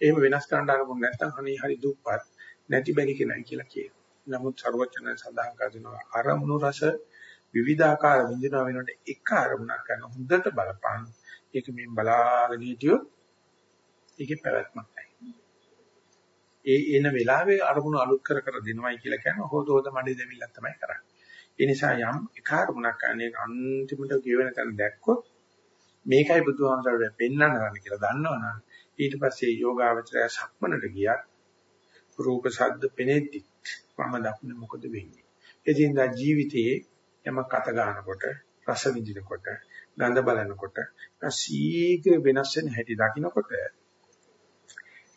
එහෙම වෙනස් කරන්න අරමුණු නැත්තම් අනේ හරි දුප්පත් නැති බැරි කෙනයි කියලා කියනවා. නමුත් ਸਰවචන සඳහන් කරනවා අරමුණු රස විවිධාකාර විඳිනවා වෙනකොට එක අරමුණක් ගන්න හොඳට බලපං. ඒක මෙන් බලාගෙන හිටියොත් ඒකේ පැවැත්මක් නැහැ. ඒ එන වෙලාවේ අරමුණු අලුත් කර කර දෙනවයි කියලා කියන හොද හොද මඩේ දෙමිල්ලක් තමයි කරන්නේ. ඒ නිසා යම් එක අරමුණක් අනේ අන්තිමට කියවෙන තැන දැක්කොත් මේකයි බුදුහාමසාරට පෙන්වන්න ගන්න කියලා දන්නවනම් ඊට පස්සේ යෝගාවචරය සක්මනට ගියා රූප ශබ්ද පෙනෙද්දි මම දක්නේ මොකද වෙන්නේ. එදින්දා ජීවිතයේ යමක් අත ගන්නකොට රස විඳිනකොට ගඳ බලනකොට සීඝ්‍ර වෙනස් වෙන හැටි දකින්නකොට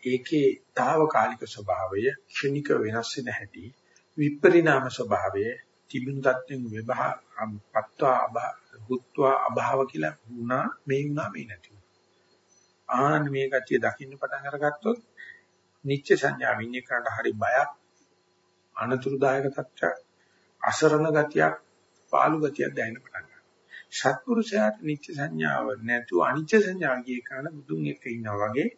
ඒකේ తాවකාලික ස්වභාවය ක්ෂණික වෙනස් වෙන හැටි විපරිණාම ස්වභාවය තිබුණු තත්ත්වෙන් විභා පත්වා අභුත්වා අභාව කියලා වුණා මේ වුණා මේ නැති ආන් මේ කතිය දකින්න පටන් අරගත්තොත් නිච්ච සංඥා විඤ්ඤේ කරන්න හරි බයක් අනතුරුදායක තත්ත්වයක් අසරණ ගතියක් පාළු ගතියක් දැනෙන්න පටන් ගන්නවා. සත්පුරුෂයාට නිච්ච සංඥාව නැතුව අනිච්ච සංඥාව කිය කරන බුදුන් එක්ක ඉන්නා වගේ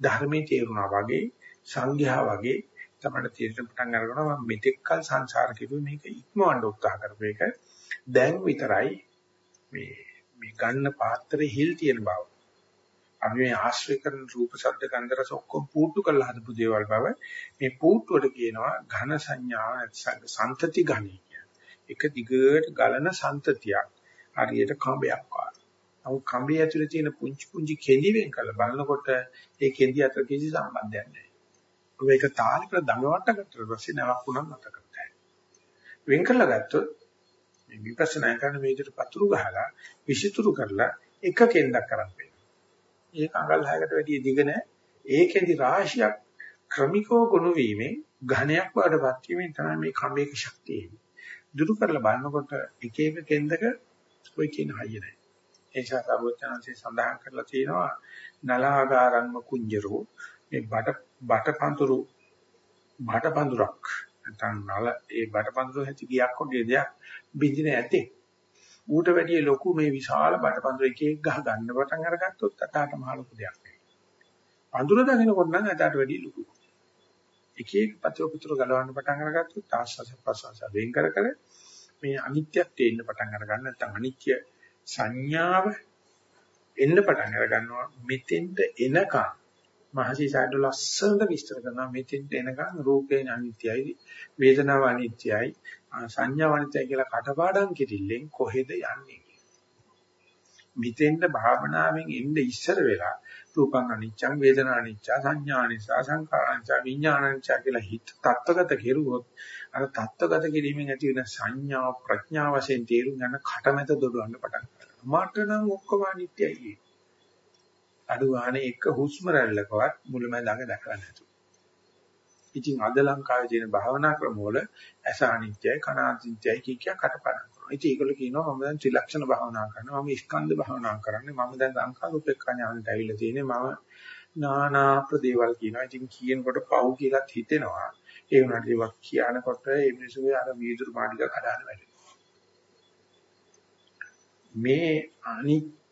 ධර්මයේ තේරුණා වගේ සංඝයා වගේ තමයි තීරණ පටන් අරගෙන මම මෙතෙක්කල් සංසාර කිව්වේ මේක ඉක්මවන්න උත්සාහ කරපු එක. දැන් විතරයි මේ මේ ගන්න පාත්‍රේ හිල් තියෙන බව. අපි මේ ආශ්‍රය කරන රූප ශබ්ද ගන්ධ රස ඔක්කොම පුට්ටු කරලා හදපු දේවල් බව මේ පුට්ටුවට කියනවා ඝන සංඥා සම්තති ඝණී කියන. එක දිගට ගලන සම්තතියක් හරියට කඹයක් වගේ. නමුත් කඹේ ඇතුලේ තියෙන පුංචි පුංචි කෙඳි වෙන් කරලා බලනකොට ඒ කෙඳි අතර කිසි සම්බන්ධයක් නැහැ. ඔබ ඒක තාලෙකට දඟවට ගත්තට පස්සේ නැවක් වුණා මතක කරගන්න. වෙන් කරලා ගත්තොත් මේ විපස්සනා කරන මේ විදිහට පතුරු ගහලා විසිතුරු කරලා එක කෙන්දක් කරන් පේනවා. ඒක අඟල් 6කට වැඩිය දිග නැහැ. ඒකෙදි රාශියක් ක්‍රමිකව ගොනු වීමෙන් ඝණයක් වඩපත් වීමෙන් තමයි මේ කම්මේක ශක්තිය එන්නේ. දුරු කරලා බලනකොට එක එක කෙන්දක ඔය කියන හයිය නැහැ. ඒ නිසා සර්වඥාන්සේ සඳහන් කරලා තියෙනවා නලාගාරම්ම කුංජරෝ මේ බඩ බඩපඳුරු බඩපඳුරක් නැත්නම් නල ඒ බඩපඳුරු ඇති ගියක් වගේ දෙයක් බින්දින ඇතේ ඌට වැඩිය ලොකු මේ විශාල බඩපඳුර එක එක ගහ ගන්න පටන් අරගත්තොත් අතට මහ ලොකු දෙයක් නෙවෙයි. පඳුර දකින්නකොට නම් අතට වැඩිය ලොකු. එක එක පතර පුතර ගලවන්න පටන් අරගත්තොත් ආස්වාස ප්‍රසවාස වෙන් කර කර මේ අනිත්‍යත් තේින්න පටන් අර ගන්න නැත්නම් අනිත්‍ය සංඥාව එන්න පටන් අර ගන්නවා මෙතෙන්ට එනකන් මහසි සාඩු ලස්සනට විස්තර කරනවා. මෙතෙන්ට එනකන් රූපේ අනිත්‍යයි වේදනාව අනිත්‍යයි සංඥාව අනිත්‍යයි කියලා කටපාඩම් කිරිල්ලෙන් කොහෙද යන්නේ මෙතෙන්ට භාවනාවෙන් එන්න ඉස්සර වෙලා රූපං අනිච්චං වේදනා අනිච්චා සංඥා අනිච්චා සංඛාර අනිච්චා විඥාන අනිච්චා කියලා හිත තත්ත්වගත කෙරුවොත් අර තත්ත්වගත කිරීමෙන් ඇති වෙන සංඥා ප්‍රඥා වශයෙන් තේරුම් ගන්න කටමැත දොඩවන්න පටන් ගන්නවා. මට නම් ඔක්කොම අනිත්‍යයි අඩු ගානේ එක හුස්ම රැල්ලකවත් මුලමඳාක දැකලා නැතු. ඉතින් අද ලංකාවේ තියෙන භාවනා ක්‍රම වල ඇස අනිත්‍යයි කන අනිත්‍යයි කිය කිය කටපාඩම් කරනවා. ඉතින් ඒගොල්ලෝ කියනවා මම දැන් ත්‍රිලක්ෂණ භාවනා කරනවා. මම ස්කන්ධ භාවනා කරන්නේ. මම දැන් සංඛාර උපේක්ඛා ඥානට ඇවිල්ලා තියෙන්නේ. මම නානා ප්‍රදේවල් කියනවා. ඉතින් කියනකොට පව් කියලාත් හිතෙනවා. ඒ වුණාට ඒවත් කියනකොට මේ මිනිස්සුගේ අර වීදුරු මාඩික කඩාන වැටෙනවා. මේ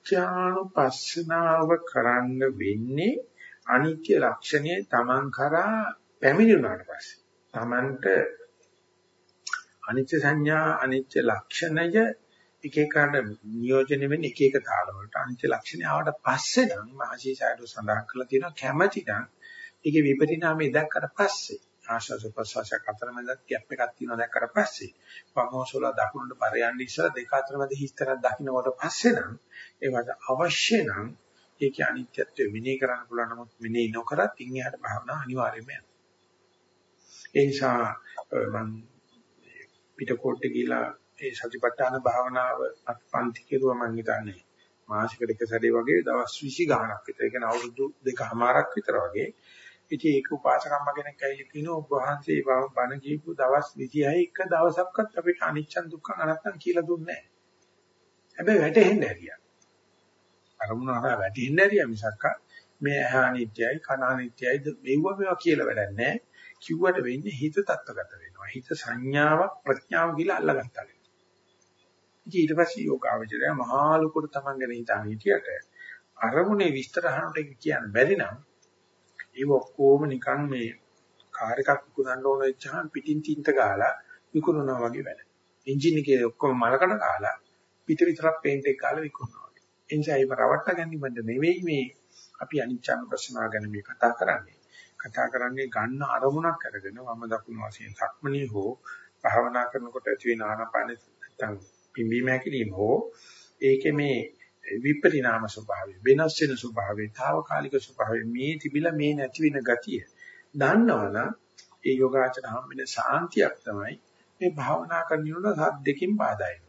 අනිත්‍යානුපස්සනාව කරන්න වෙන්නේ අනිත්‍ය ලක්ෂණය Taman කරා පැමිණුණාට පස්සේ. Tamanට අනිත්‍ය සංඥා අනිත්‍ය ලක්ෂණය එක එකට නියෝජනය වෙන්නේ එක එක තාලවලට අනිත්‍ය ලක්ෂණය ආවට පස්සේ නම් මහසී සායතු සඳහන් කරලා තියෙනවා කැමැති නම් ඒකේ විපරිණාමය දැක්කට පස්සේ ආශාස ප්‍රසවාසයක් අතරමැද ගැප් එකක් තියෙනවා දැක්කට පස්සේ වමෝසල දකුණට පරයන්ඩි ඉස්සර දෙක අතරමැද හිස්තරක් දකින්නකොට පස්සේ නම් ඒවට අවශ්‍ය නම් ඒකේ අනිත්‍යත්වය විනය කරන්න පුළුවන් නමුත් විනය නොකරත් ඉන් එහාට භාවනා අනිවාර්යයෙන්ම යනවා ඒ නිසා මම පිටකොට්ට ගිහිලා ඒ සතිපට්ඨාන භාවනාව පන්ති කෙරුවා මම හිතන්නේ මාසිකට එක සැරේ වගේ දවස් 20 ගාණක් විතර. ඒ කියන්නේ අවුරුදු දෙකමාරක් විතර වගේ. ඉතින් ඒක උපාසකම්ම කෙනෙක් ඇවිල්ලා කියනවා ඔබ වහන්සේ බණ කියපු දවස් 26 එක දවසක්වත් අපිට අනිච්චන් දුක්ඛ අනත්තන් කියලා දුන්නේ නැහැ. හැබැයි වැටෙන්නේ ඇරියා. අරමුණ අර වැටෙන්නේ ඇරියා මිසක් මේ ඇහ අනිත්‍යයි කන අනිත්‍යයි මෙව්ව මේවා කියලා වැඩක් නැහැ. කිව්වට වෙන්නේ හිත තත්ත්වගත වෙනවා. හිත සංඥාවක් ප්‍රඥාව කියලා අල්ලගත්තා. ඉතින් ඊට පස්සේ යෝගාවචරය මහා ලොකුට Taman ගැන හිතාන හිටියට අරමුණේ විස්තර අහනට කියන්න බැරි නම් ඒ ඔක්කොම නිකන් මේ කාර් එකක් විකුණන්න ඕන වෙච්චහම පිටින් තින්ත ගාලා විකුණනවා වගේ වැඩ. එන්ජින් එකේ ඔක්කොම මලකඩ ගාලා පිට විතරක් පේන්ට් එක ගාලා විකුණනවා. එනිසා ඒක රවට්ට ගැනීමද නෙවෙයි මේ අපි අනිච්චන ප්‍රශ්නා ගැන මේ කතා කරන්නේ. කතා කරන්නේ ගන්න අරමුණක් අරගෙන වම දකුණු වශයෙන් සක්මණේ හෝ භාවනා කරනකොට ඇති වෙන ආනාපාන නැත්නම් පිම්බීම හැකිලිම හෝ ඒකේ මේ විපරිණාම ස්වභාවය වෙනස් වෙන ස්වභාවය తాවකාලික ස්වභාවය මේ තිබිලා මේ නැති වෙන ගතිය දන්නවනම් ඒ යෝගාචර හම්බෙන සාන්තියක් තමයි මේ භාවනා කරන සද්දකින් බාධායි.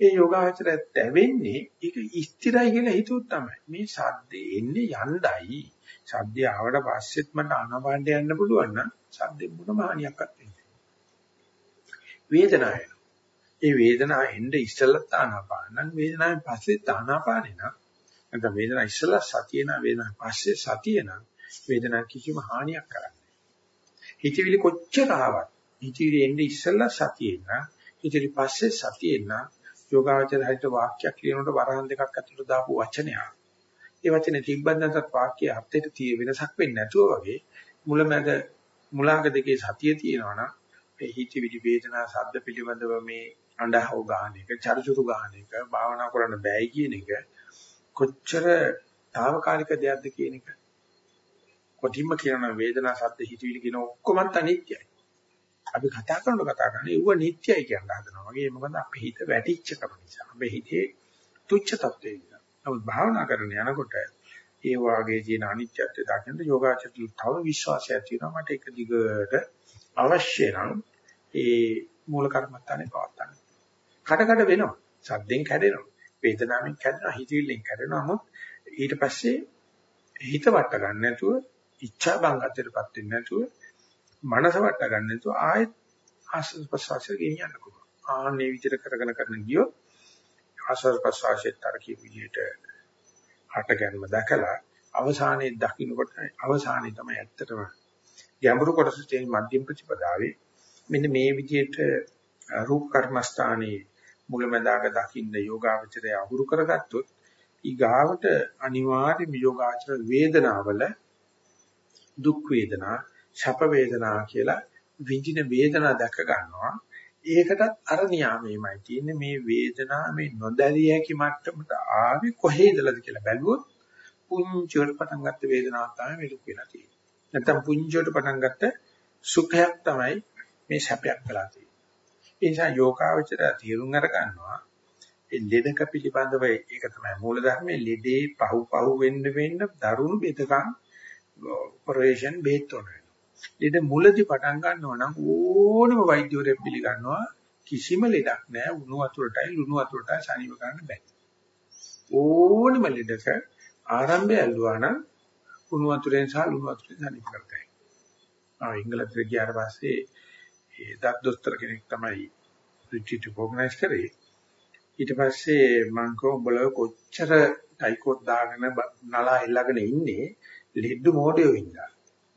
ඒ යෝගාචරය තැවෙන්නේ ඒක ස්ථිරයි කියලා හිතුවොත් තමයි. මේ සද්දේ එන්නේ යණ්ඩයි. සද්දය ආවට පස්සෙත් මට ආනපානට යන්න පුළුවන් නම් සද්දෙන් මොනම හානියක්වත් වෙන්නේ වේදනාව ඒ වේදනාව එන්නේ ඉස්සෙල්ලත් ආනාපාන නම් වේදනාවෙන් පස්සෙත් ආනාපානේ නම් නැත්නම් වේදනාව ඉස්සෙල්ලා සතිය නම් වේදනාව පස්සේ සතිය නම් වේදනාව කිසිම හානියක් කරන්නේ හිතවිලි කොච්චර ආවත් හිතවිලි එන්නේ ඉස්සෙල්ලා සතිය නම් හිතවිලි පස්සේ සතිය නම් යෝගාවචර හිත වාක්‍යයක් කියනකොට වරහන් දෙකක් අතර දාපු වචනයක්. ඒ වචනේ තිබ්බත් නැත්නම් වාක්‍යයේ අර්ථයට tie වෙනසක් වෙන්නේ නැතුව වගේ මුලමැද මුලාංග දෙකේ සතිය තියෙනවා නම් ඒ හිතවිලි වේදනා සද්ද පිළිබඳව මේ අඬහව ගන්න එක, චරිචුරු ගන්න එක, භාවනා කරන්න බෑයි කියන එක කොච්චර తాවකාලික දෙයක්ද කියන එක. කොටින්ම කියන වේදනා සද්ද හිතවිලි කියන ඔක්කොමත් අනිත්‍යයි. අපි කතා කරනකොට කතා කරන්නේ ඌව නිට්ටයයි කියන හදනවා. වගේ මොකද අපේ හිත වැටිච්චකම නිසා. අපේ හිතේ තුච්ච තත්ත්වය නිසා. නමුත් භාවනා කරන යනකොට ඒ වාගේ තියෙන අනිත්‍යත්වය දකින්න යෝගාචරයට තව විශ්වාසය ඇති වෙනවා. මට එක දිගට අවශ්‍ය නම් ඒ මූල කර්මත්තානේ පවත්තන්න. කඩ කඩ වෙනවා. සද්දෙන් කැඩෙනවා. වේදනාවෙන් කැඩෙනවා. හිතවිල්ලෙන් කැඩෙනවා. නමුත් ඊට පස්සේ හිත වට ගන්න නැතුව ඉච්ඡා බංගත්වයටපත් වෙන්නේ නැතුව මනස වට ගන්න නැතුව ආයෙත් ආස්වාද ප්‍රසවාසය ගෙනියන්න පුළුවන්. ආන්නේ විදිහට කරගෙන කරන ගියොත් ආස්වාද ප්‍රසවාසයට අර කියපු විදිහට හට ගැනීම දැකලා අවසානයේ දකින්නකොට අවසානයේ තමයි ඇත්තටම ගැඹුරු කොටස තියෙන මධ්‍යම ප්‍රතිපදාවේ මෙන්න මේ විදිහට රූප කර්මස්ථානයේ මුලමදාග දකින්න යෝගාවචරය අහුරු කරගත්තොත් ඊගාවට අනිවාර්යම යෝගාචර වේදනාවල දුක් වේදනා ශප වේදනා කියලා විඳින වේදනා දැක ගන්නවා. ඒකටත් අර නියාමයමයි තියෙන්නේ මේ වේදනා මේ නොදැරිය හැකි මට්ටමට ආවේ කොහේදලද කියලා බැලුවොත් පුංචිවට පටන් ගත්ත වේදනාවක් තමයි මේ දුක් වෙලා තියෙන්නේ. නැත්තම් පුංචිවට පටන් ගත්ත සුඛයක් තමයි මේ සැපයක් වෙලා තියෙන්නේ. ඒ නිසා යෝගාවචරය තීරුම් අර ගන්නවා ඒ ලෙඩක පිළිබඳව ඒක තමයි මූල ධර්මයේ ලෙඩේ පහු පහු වෙන්න වෙන්න දරුණු බෙදකම් ඔපරේෂන් බේත් උන වෙනවා. ලෙඩ මුලදී පටන් ගන්නවා නම් ඕනම වෛද්‍යවරයෙක් පිළිගන්නවා කිසිම ලෙඩක් නැහැ උණු වතුරටයි ලුණු වතුරටයි සනීප කරන්න බෑ. ඕනම ලෙඩක ආරම්භය ඇල්ලුවා නම් උණු වතුරෙන් සහ ලුණු වතුරෙන් සනීප කරතයි. ආ ඉංග්‍රීසියට ගියාට පස්සේ ඒ දත් දොස්තර කෙනෙක් තමයි රිට්‍රීට් ඕගනයිස් කරේ. ඊට පස්සේ මං කෝ උඹලා කොච්චර ටයිකෝත් දාගෙන නලා එල්ලගෙන ඉන්නේ ලෙඩ්ඩු මොඩියෝ ඉඳලා.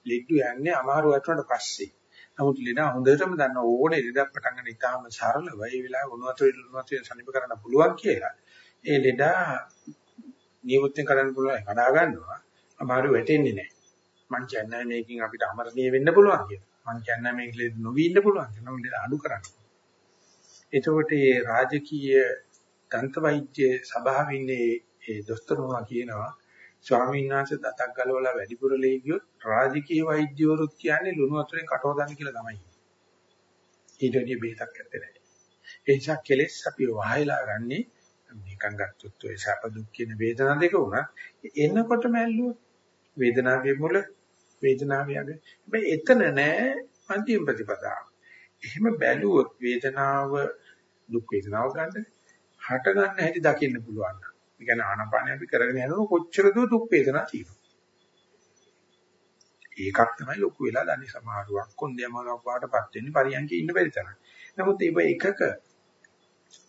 ලෙඩ්ඩු යන්නේ අමාරු වතුනට පස්සේ. නමුත් ලෙඩා හොඳටම දන්න ඕනේ ලෙඩක් පටන් ගන්න ඉතාලම සරලව ඒ වෙලාවේ උණු වතුර ඉල්ලුණු වතුර සනිප කරන්න පුළුවන් කියලා. ඒ ලෙඩා නියුත්ෙන් කරන්න පුළුවන් කඩා ගන්නවා. අමාරු වැටෙන්නේ නැහැ. මං කියන්නේ මේකෙන් අපිට අමරණීය වෙන්න පුළුවන් කියලා. මං කියන්නේ මේක ලෙඩ නොවි ඉන්න පුළුවන් කියලා. මම ලෙඩ අඩු කරන්න. එතකොට මේ රාජකීය දන්ත වෛද්‍ය සභාවේ ඉන්නේ ඒ දොස්තරුමා කියනවා ස්වාමීන් වහන්සේ දතක් ගලවලා වැඩිපුර ලේ ගියොත් රාජකීය වෛද්‍යවරුත් කියන්නේ ලුණු වතුරෙන් කටවදන්න කියලා තමයි. ඊට වැඩිය බේතක් ඇත්තේ නැහැ. ඒ නිසා කෙලෙස් අපි වහයලා ගන්නේ නිකන් ගත්තොත් ඔය සැප දුක් කියන වේදනා දෙක උනා එනකොටම ඇල්ලුවොත් වේදනාවේ මුල වේදනාවේ අග හැබැයි එතන නෑ අන්තිම ප්‍රතිපදාව. එහෙම බැලුවොත් වේදනාව දුක් වේදනාව ගන්න හට ගන්න හැටි දකින්න පුළුවන්. ඒ කියන්නේ ආනපානය අපි කරගෙන යනකොට කොච්චර දෝ දුක් වේදනා තියෙනවා. ඒකක් තමයි ලොකු වෙලා දන්නේ සමහරුවක් කොන්දේමලක් වාටපත් වෙන්නේ පරියන්කේ ඉන්න බැරි තරම්. නමුත් මේ එකක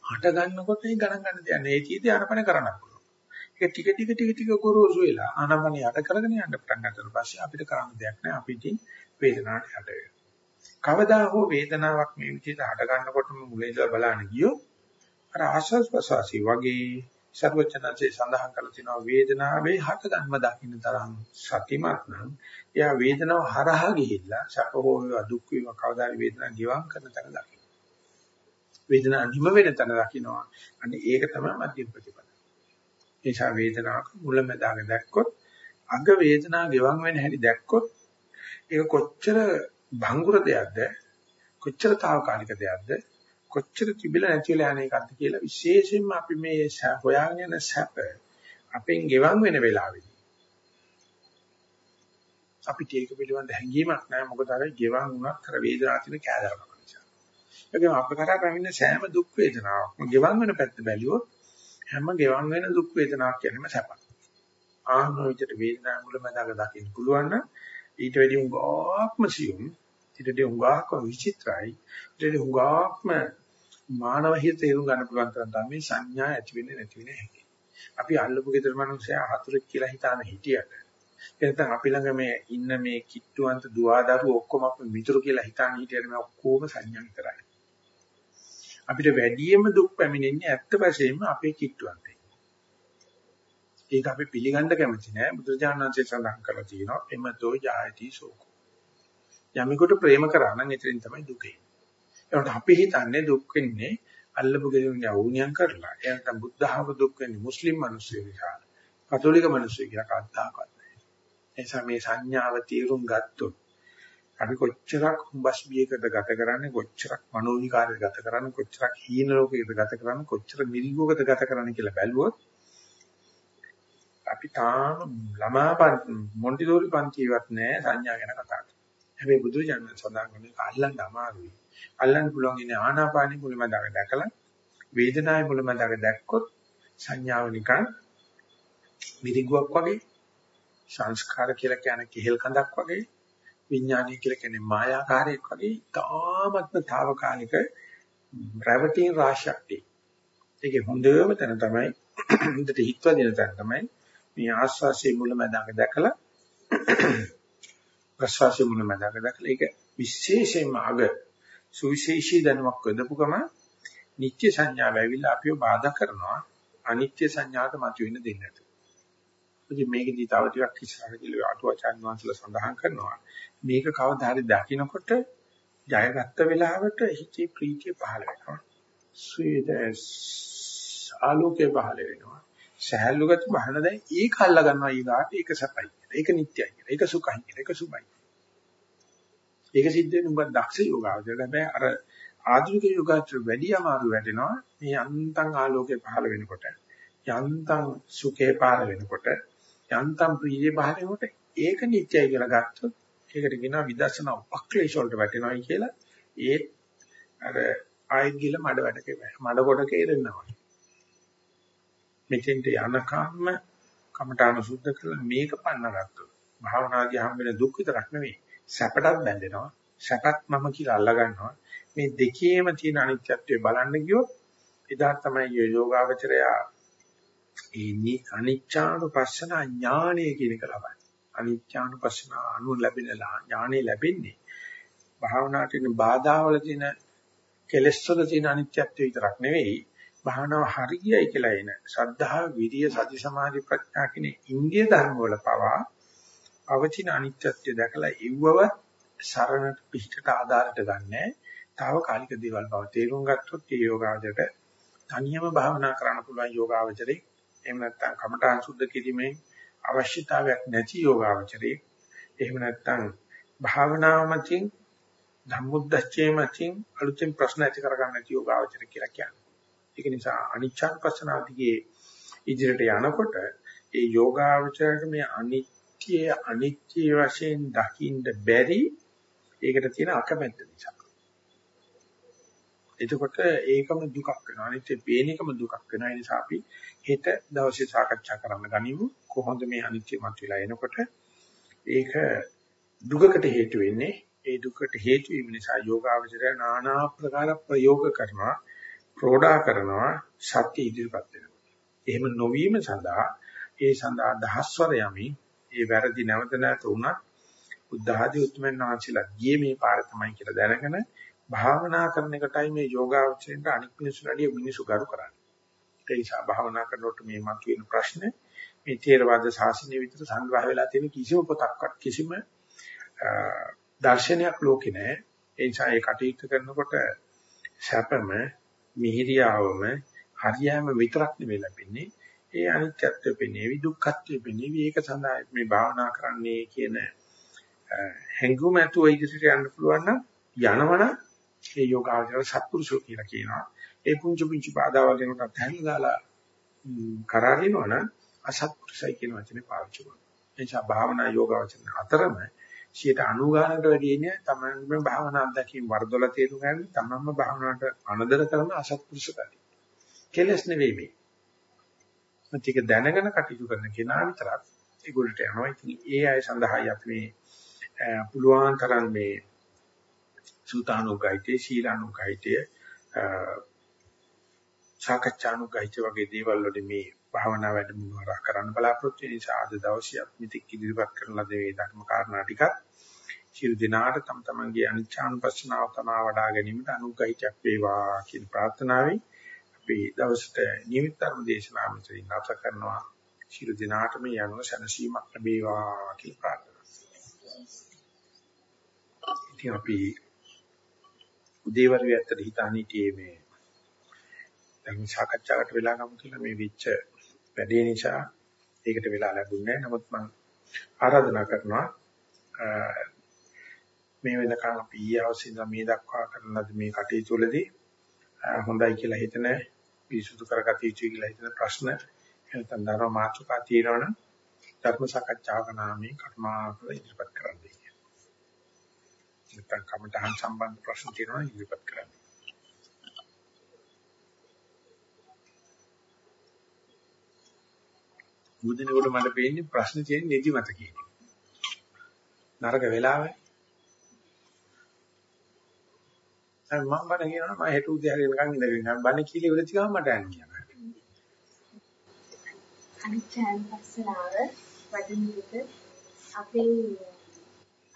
හට ගන්නකොට ඒ ගණන් ගන්න දෙයක් නෑ. ඒ චීති ආනපාන කරන්න පුළුවන්. ඒක ටික ටික ටික ටික ගොරෝසු වෙලා ආනපාන යට කරගෙන යන්න පටන් ගන්නතර පස්සේ අපිට කරන්න දෙයක් නෑ. අපි ඉතින් වේදනාවට යට වෙනවා. කවදා හෝ වේදනාවක් මේ විදිහට හට ගන්නකොටම මුල ඉඳලා බලන්න ගියොත් අර ආශස් ප්‍රසවාසී වගේ සර්වචනanse සඳහන් කරලා තිනවා වේදනාවේ හට ගන්න දකින්න තරම් සතිමත් නම් එයා වේදනාව හරහා ගිහිල්ලා සැප හෝ වේවා දුක් වේවා කවදාරි වේදනාව ගිවං කරන තැන දකින්න. වේදනාව නිම වෙන තැන දකින්නවා. අන්න ඒක තමයි මධ්‍යම ප්‍රතිපද. ඒ නිසා වේදනාවක මුලැමැදාග දැක්කොත් අග වේදනාව ගෙවන් වෙන හැටි දැක්කොත් ඒක කොච්චර භංගුර දෙයක්ද? කොච්චර తాවකාලික දෙයක්ද? කොච්චර තිබිලා නැති වෙලා යන එකක්ද කියලා විශේෂයෙන්ම අපි මේ හොයාගෙන යන සැප අපෙන් ගෙවන් වෙන වෙලාවෙදී. අපිට ඒක පිළිබඳ හැඟීමක් නැහැ මොකද අර ගෙවන් වුණත් අර වේදනාව තියෙන කෑදරකම නිසා. ඒකම අප කරා පැමිණෙන සෑම දුක් වේදනාවක්ම ගෙවන් වෙන පැත්ත බැලුවොත් හැම ගෙවන් වෙන දුක් වේදනාවක් කියන්නේම සැපක්. ආහන විදිහට වේදනාව මුලමඳාක දකින්න පුළුවන් නම් ඊට වැඩි උගාක්ම සියුම් ඊට වැඩි උගාක්ම විචිත්‍රයි ඊට වැඩි උගාක්ම මානව හිත තේරුම් ගන්න පුළුවන් තරම් තමයි සංඥා ඇති වෙන්නේ නැති වෙන්නේ හැටි. අපි අල්ලපු ගෙදර මිනිස්සයා හතුරෙක් කියලා හිතාන හිටියට එතන අපි ළඟ මේ ඉන්න මේ කිට්ටුවන්ත දුවදරු ඔක්කොම අපි මිතුරු කියලා හිතාන හිටියට මේ ඔක්කොම සංඥා විතරයි. අපිට වැඩියෙන්ම දුක් පැමිණෙන්නේ ඇත්ත වශයෙන්ම අපේ කිට්ටුවන්තේ. ඒක අපි පිළිගන්න කැමති නෑ බුදුරජාණන් වහන්සේ සඳහන් කරලා තියෙනවා එමතෝ ජායති සෝකෝ. යමෙකුට ප්‍රේම කරා නම් එතනින් තමයි දුක එන්නේ. ඒකට අපි හිතන්නේ දුක් වෙන්නේ අල්ලපු ගෙදරින් යවුනියම් කරලා. ඒ නැත්නම් බුද්ධහම දුක් වෙන්නේ මුස්ලිම් මිනිස්සු නිසා. කතෝලික මිනිස්සු කියලා කද්දාකත් නැහැ. ඒ නිසා මේ සංඥාව තීරුම් ගත්තොත් අපි කොච්චරක් හුඹස් බියකට ගත කරන්නේ කොච්චරක් මනෝවිකාරයකට ගත කරන්නේ කොච්චරක් හීන ලෝකයකට ගත කරන්නේ කොච්චර මිරිගුවකට ගත කරන්නේ කියලා බැලුවොත් අපි තාම ළමා මොන්ටිසෝරි පන්තිවත් නෑ සංඥා ගැන කතා කරන්නේ. හැබැයි බුදුරජාණන් සඳහන් කරන්නේ අල්ලන්න අමාරුයි. අල්ලන්න පුළුවන් ඉන්නේ ආනාපානෙ මුලමඳාක දැකලා වේදනාවේ මුලමඳාක දැක්කොත් සංඥාව නිකන් මිරිගුවක් වගේ සංස්කාර කියලා කියන කෙහෙල් කඳක් වගේ විඥානය කියලා කියන්නේ මායාකාරයක් වගේ තාමත්ම తాවකාලික රැවටින් රාශියක් තියෙනවා. ඒකේ හොඳම තැන තමයි හොඳට හිතව දෙන තැන තමයි මේ ආස්වාසියේ මුලමඳාක දැකලා ප්‍රසවාසයේ මුලමඳාක දැකලා ඒක විශේෂයෙන්ම අග සුවිශේෂී දැනුමක් යොදපු ගම නිත්‍ය සංඥාව ඇවිල්ලා අපිව බාධා කරනවා අනිත්‍ය සංඥාවට මතුවෙන්න දෙන්නේ නැතු. ඉතින් මේකදී තව ටිකක් ඉස්සරහට ගිහලා අටුවාචාන් වහන්සේලා සඳහන් කරනවා මේක කවදා හරි දකින්නකොට ජයගත්ත වෙලාවට හිතේ ප්‍රීතිය පහළ වෙනවා. සුවේදස් ආලෝකේ පහළ වෙනවා. සහැල්ලු ගති බහන දැන් ඒක අල්ලා ගන්නවා ඊගාට ඒක සපයි. ඒක නිට්ටයයි කියලා. ඒක සුඛයි කියලා. ඒක සුභයි. ඒක සිද්ධ වෙන උඹ දක්ෂ යෝගාවචරයට හැබැයි අර ආධුනික යෝගාචර වැඩි අමාරු වැටෙනවා මේ අන්තං ආලෝකේ පහළ වෙනකොට යන්තං සුඛේ පහළ වෙනකොට යන්තම් ප්‍රිය පහළ වෙනකොට ඒක නිට්ටයයි කියලා ගත්තොත් ඒකට කියනවා විදර්ශනා උපක්ලේශ වලට වැටෙනවායි කියලා. ඒ අර ආයෙත් ගිල මඩ වැඩක මඩ කොටක ඉරෙනවා මෙතෙන්ට යනකම්ම කමඨාන සුද්ධ කරලා මේක පන්නගත්තොත් භාවනාදී හම් වෙන දුක් විතරක් නෙවෙයි. සැපටත් බැඳෙනවා. සැපත් මම කියලා අල්ලා ගන්නවා මේ දෙකේම තියෙන අනිත්‍යත්වය බලන්න ගියොත් එදා තමයි යෝගාවචරය ඒ අනිච්ඡානුපස්සන ඥානය කියන එක ලබන්නේ අනිත්‍යානුපස්සන අනු ලැබෙන ඥානෙ ලැබෙන්නේ. භාවනාවට බාධාවල තියෙන කෙලෙස් වල තියෙන අනිත්‍යත්වය විතරක් නෙවෙයි. භාවනාව හරියයි කියලා එන ශ්‍රද්ධා විරිය සති සමාධි ප්‍රඥා කියන ඉන්දිය ධර්ම වල පවා පවතින අනිත්‍යත්වය දැකලා ඉවවව සරණට පිහිටට ආධාරයට ගන්නෑ. తాවකාලික දේවල් බව තේරුම් ගත්තොත් ඒ යෝගාවචරයට තනියම භාවනා කරන්න පුළුවන් යෝගාවචරේ එහෙම නැත්නම් කමඨාන් සුද්ධ කිරීමේ අවශ්‍යතාවයක් නැති යෝගාවචරේ එහෙම නැත්නම් භාවනාව මතින් ධම්මුද්දච්චේ මතින් අලුතෙන් ප්‍රශ්න ඇති කරගන්න නැති යෝගාවචර කියලා කියන්නේ. ඒක නිසා අනිච්ඡානුපස්සනාදිගේ ඉදිරියට යනකොට ඒ යෝගාවචරයට මේ අනිත්‍ය අනිත්‍ය වශයෙන් දකින්න බැරි ඒකට තියෙන අකමැත්ත නිසා. එතකොට ඒකම දුකක් වෙනවා. අනිත්‍ය පේන එකම දුකක් වෙනවා. ඒ නිසා අපි හෙට දවසේ සාකච්ඡා කරන්න ගනිමු. කොහොමද මේ අනිත්‍ය මතුවලා එනකොට ඒක දුකකට හේතු වෙන්නේ. ඒ දුකට හේතු වීම නිසා යෝගාවචරය নানা ආකාර ප්‍රයෝග කරනවා. ප්‍රෝඩා කරනවා සත්‍ය ඉදිරිපත් වෙනවා. එහෙම නොවීම සඳහා ඒ සඳහා දහස්වර යමින් ඒ වැරදි නැවත නැවත උනත් බුද්ධ ආදී උතුම්යන් වහන්සේලා ගියේ මේ පාර තමයි කියලා දැනගෙන භාවනා කරන එකටයි මේ යෝගාවචරයට අනික් මිනිස්සු වැඩිය මිනිස්සු ගරු කරන්නේ. ඒ නිසා භාවනා කරනකොට මේ මතුවෙන ප්‍රශ්න මේ ථේරවාද ශාසනය විතර සංග්‍රහ වෙලා තියෙන කිසිම පොතක්වත් කිසිම දර්ශනයක් ලෝකේ නැහැ. ඒ නිසා ඒ කටයුතු කරනකොට සැපම මිහිරියාවම හරියම විතරක් නෙවෙයි ලැබෙන්නේ. ඒ අනිත්‍යත්වය පෙනේවි දුක්ඛත්වය පෙනේවි. ඒක සඳහා මේ භාවනා කරන්නේ කියන හැඟුම ඇතුව ඉදිරියට යන්න පුළුවන් නම් යනවනම් ඒ යෝගාවචර සත්පුරුෂෝ කියලා කියනවා. ඒ පුංචි පුංචි බාධාවල් දෙනකොට හැල්ල දාලා කරාරිනවනම් අසත්පුරුෂයි කියන වචනේ පාවිච්චි කරනවා. එනිසා භාවනා යෝගාවචර අතරම 90 ගානකට වැඩි ඉන්නේ තමන්ගේ භාවනා අත්දැකීම් වර්ධවල තේරුම් ගන්න තමන්ම භාවනාවට අනදර කරන අසත්පුරුෂ කටි. කෙලස් නෙවෙයි මේ. මේක දැනගෙන කටයුතු කරන කෙනා විතරක් ඒගොල්ලට යනවා. ඉතින් ඒ අය සඳහායි අපි මේ පුළුවන් තරම් මේ සූතානුගායිතේ සීලානුගායිතේ සාකච්ඡානුගායිතේ වගේ දේවල් වලින් මේ භාවනා වැඩමුළුවක් කරන්න බලාපොරොත්තු වෙන නිසා අද දවසේ අත්මිතික් ඉදිරිපත් කරන ලද මේ ධර්ම කාරණා ටික සියලු දිනාට තම තමන්ගේ අනිච්ඡානුපස්සනාව තමා වඩා ගැනීමට අනුග්‍රහිතක් වේවා කියන ප්‍රාර්ථනාවෙන් අපි දවසට නියමිත ධර්ම දේශනාව මෙතනින් නැවත කරනවා. සියලු දිනාට මේ යනුව සැනසීමක් ලැබේවා කියලා ප්‍රාර්ථනා ඉතින් අපි උදේවරු ඇත්තට හිතාන හිටියේ මේ දැන් සාකච්ඡාවට වෙලා ගමු කියලා මේ විච්ච වැඩේ නිසා ඒකට වෙලා ලැබුණේ නැහැ. නමුත් මම ආරාධනා කරනවා මේ වෙනකන් අපි ඊයේ අවසේ ඉඳලා මේ දක්වා කරන ලද මේ කටයුතු වලදී හොඳයි කියලා හිතන පිරිසුදු කරගත යුතුයි කියලා හිතන ප්‍රශ්න එතන ධර්ම මාතෘකා තියෙනවනම් ධර්ම සාකච්ඡාවක නාමයෙන් කර්මාකර ඉදිරිපත් කරන්න. නැත්නම් කමටහන් සම්බන්ධ ප්‍රශ්න තියෙනවා ඉදිරිපත් කරන්න. බුදිනකොට මට පේන්නේ ප්‍රශ්න තියෙන නිදිමත කියන එක. නරක වෙලාවයි. දැන් මම බණ කියනවා මම හෙට උදේ හරියනකන් ඉඳගෙන මම බණ කීලේ ඉවරති ගමන් මට යන්න කියනවා. අනිච්චයන් පස්සනාව වදින විට අපේ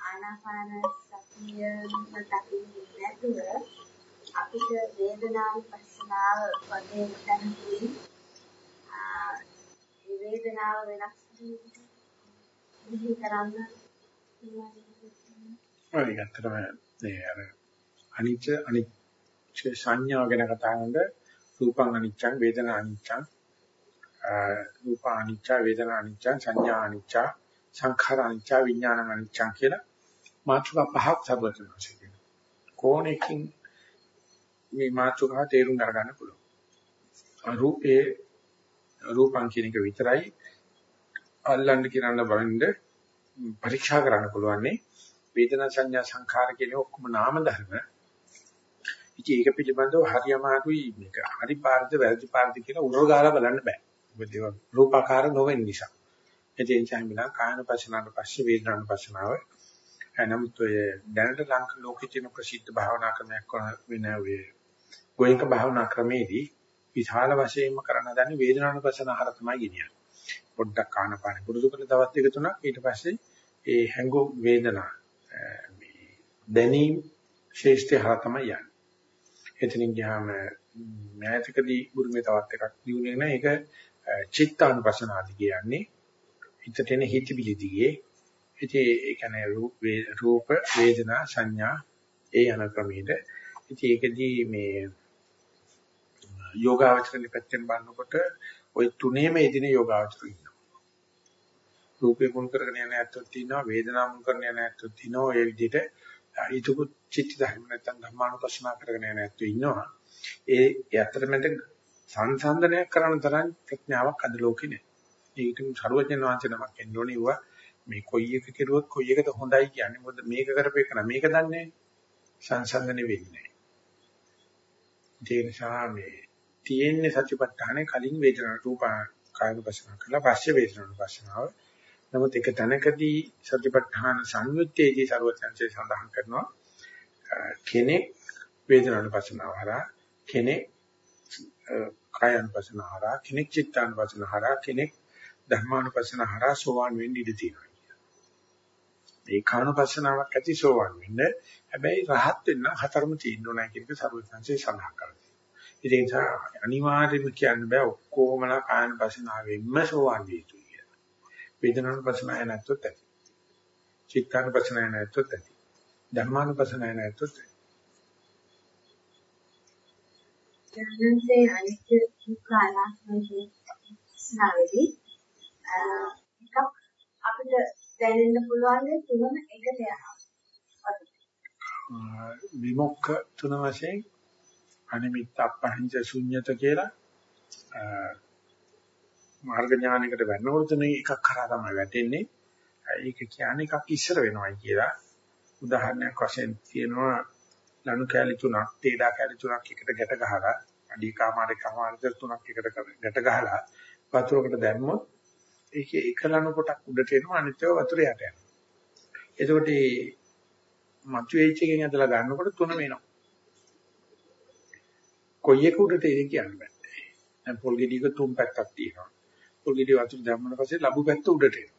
ආනාපාන සතියම දකින්නේ නැතුව අපිට වේදනාව පස්සනාව වගේ දැනෙන්නේ ඒ වේදනාව වෙනස් විදිහ කරන්න ඔය ඇත්තටම මේ අර අනිච්ච අනිච්ච සංඥා ගැන කතා කරනකොට රූපං අනිච්චං වේදනා අනිච්චං රූප අනිච්ච වේදනා අනිච්ච සංඥා අනිච්ච සංඛාර අනිච්ච විඥාන අනිච්ච කියලා මාතෘකා පහක් සබඳනවා කියනවා. කෝණකින් මේ මාතෘකා තේරුම් අරගන්න පුළුවන්. රූපේ රූපං කියන එක විතරයි අල්ලන්න කියනන බලන්න පරීක්ෂා කරන්න පුළුවන් වේදනා සංඥා සංඛාර කියන ඔක්කොම නාම ධර්ම. ඉතින් ඒක පිළිබඳව හරියමාරුයි මේක හරි පාර්ථ වැරදි පාර්ථ කියලා උරව ගාලා බලන්න බෑ. මොකද ඒක රූපාකාර නොවෙන නිසා. ඒ නිසා මිලා කායන පස්සනාවට පස්සේ වේදනාන පස්සනාව නමුත් ඔය දැනට ලංක ලෝකේ තියෙන ප්‍රසිද්ධ භාවනා ක්‍රමයක් වෙන ඔය ගෝයන්ක භාවනා ක්‍රමේදී විශාල වශයෙන්ම කරන දන්නේ වේදනානුපස්සන ආහාර තමයි ගෙනියන්නේ. පොඩ්ඩක් කානපාන පුරුදු කරලා තවත් එක තුනක් ඊට පස්සේ ඒ හැඟු වේදනා මේ දැනීම් ශේෂ්ඨ හර තමයි යන්නේ. එතනින් ගියාම මෑතකදී බුරුමේ තවත් එකක් දිනුනේ නැහැ. ඒක චිත්තානුපස්සන ආදී කියන්නේ හිතට එන හිතවිලි දිගේ ඉතින් ඒ කියන්නේ රූප වේදනා සංඥා ඒ යන ක්‍රමයේද ඉතින් ඒකදී මේ යෝගාවචරණි පැත්තෙන් බලනකොට ওই තුනේම එදින යෝගාවචරය ඉන්නවා. රූපේ මුල් කරගෙන යන ඇත්තොත් ඉන්නවා වේදනා මුල් කරගෙන යන ඇත්තොත් ඉන්නවා ඒ විදිහට ඊටු චිත්ත ධර්ම නැත්නම් ධර්මානුපස්සනා කරගෙන යන ඇත්තෝ ඉන්නවා. ඒ යතරමෙත සංසන්දනයක් කරන තරම් ප්‍රඥාවක් අද ලෝකේ නැහැ. ඒකට සරුවචන වංශ නමක් එන්න ඕනේ වුණා මේ කොයි එක කෙරුවොත් කොයි එකද හොඳයි කියන්නේ මොකද මේක කරපේක නම් මේක දන්නේ සංසන්දනය වෙන්නේ නැහැ. ඒ නිසා මේ තියෙන්නේ සත්‍යපට්ඨානේ කලින් වේදනා රූප කායනුපස්සන කළා පස්සේ වේදනානුපස්සනාව. නමුත් එක තැනකදී සත්‍යපට්ඨාන සංයුත්තේදී ਸਰවඥාන්සේ සඳහන් කරනවා කෙනෙක් වේදනානුපස්සනාව හරහා කෙනෙක් කායනුපස්සනාව හරහා කෙනෙක් චිත්තානුපස්සනාව හරහා කෙනෙක් ධර්මානුපස්සනාව හරහා සෝවාන් වෙන්න ඉඩ තියෙනවා. ඒකානුපස්සනාවක් ඇති සෝවන් වෙන්න. හැබැයි රහත් වෙන්න හතරම තියෙන්න ඕනයි කියන එක සරුවචන්සේ සඳහන් කරනවා. ඒ නිසා අනිවාර්යයෙන්ම කියන්න බෑ ඔක්කොමලා කායනුපස්සනාවෙන්ම සෝවන් විය යුතුයි කියලා. වේදනානුපස්සනාය නැත්තොත් ඇති. චිත්තානුපස්සනාය නැත්තොත් ඇති. ධර්මානුපස්සනාය නැත්තොත් ඇති. ඥානසේ අනිත්‍ය දුක්ඛානාත්මයේ ස්නාවෙදී එකක් අපිට දැනෙන්න පුළුවන් තුනම එකට යනවා. විමුක්ඛ තුන වශයෙන් අනිමිත්ත අපහංච ශුන්්‍යත කියලා මාර්ග ඥානයකට වැටෙනකොට තුනේ එකක් කරා තමයි වැටෙන්නේ. ඒක කියන්නේ එකක් ඉස්සර වෙනවයි කියලා. උදාහරණයක් වශයෙන් කියනවා ලනු කැලි තුනක්, තේඩා කැලි තුනක් එකට ගැට ගහලා, අඩි කාමාරේ කාමාරේ තුනක් එකට ගැට ගහලා වතුරකට දැම්මොත් ඒකේ එක ලණු කොටක් උඩට එනවා අනිත් ඒවා වතුර යට යනවා. එතකොට මේ මතුවේච් එකෙන් ඇදලා ගන්නකොට තුන වෙනවා. කොයි එක උඩට එන්නේ කියන්න බෑ. දැන් පොල් ගෙඩියක තුන් පැත්තක් තියෙනවා. පොල් ගෙඩිය වතුර දැම්මම පස්සේ ලැබු පැත්ත උඩට එනවා.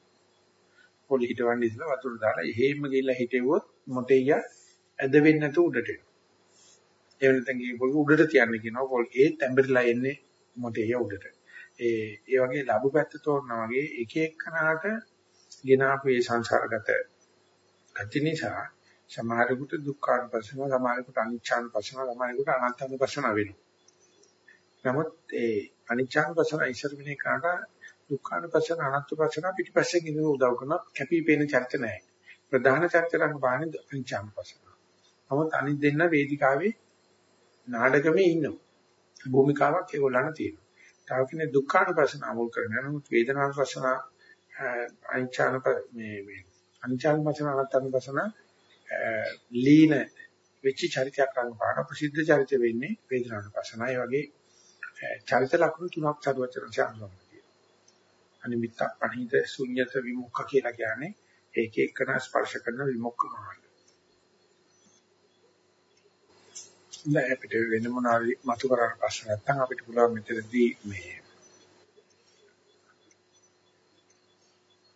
පොල් හිටවන්නේ ඉස්සලා වතුර දාලා එහෙම ගිහිල්ලා හිටෙව්වොත් මොටේය ඇද වෙන්නේ නැතුව උඩට එනවා. ඒ වෙනතෙන් ගිහ පොල් උඩට තියන්න කියනවා. පොල් ඒ තැඹරිලා එන්නේ මොටේය උඩට. ඒ ඒ වගේ ලැබු පැත්ත තෝරනවා වගේ එක එකනකට ගෙන අපේ සංසාරගත ගති නිසා සමහරෙකුට දුක්ඛානුපස්සන, සමහරෙකුට අනිච්චානුපස්සන, සමහරෙකුට අනාත්මානුපස්සන වෙනවා. නමුත් ඒ අනිච්චානුපස්සන ඉස්සර වෙනේ කාට දුක්ඛානුපස්සන, අනාත්මානුපස්සන පිටිපස්සේ ගිහින් උදව් කරන කැපිපේන චර්ච නැහැ. ප්‍රධාන චර්ච රංග බාහනේ අනිච්චානුපස්සන. නමුත් අනිත් දෙන්න වේදිකාවේ නාටකමේ ඉන්නවා. භූමිකාවක් ඒගොල්ලන් තියෙනවා. තව කෙනෙක් දුක්ඛානුපස්සන අමුල් කරනවා. නමුත් වේදනානුපස්සන අනිච්චානුප මේ මේ අනිච්චානුපස්සන අනාත්මානුපස්සන ලීන වෙච්ච චරිතයක් රංගපාන ප්‍රසිද්ධ චරිත වෙන්නේ වේදනානුපස්සන. ඒ වගේ චරිත ලක්ෂණ තුනක් සරුවචන ශාස්ත්‍රය. අනිමිත්ත පණිත ශුන්්‍යත විමුක්ඛ කියලා කියන්නේ ඒක එක්කන ස්පර්ශ කරන විමුක්ඛ මාර්ගය. නෑ අපිට වෙන මොනවාරි මතු කරන්න ප්‍රශ්න නැත්නම් අපිට පුළුවන් මෙතනදී මේ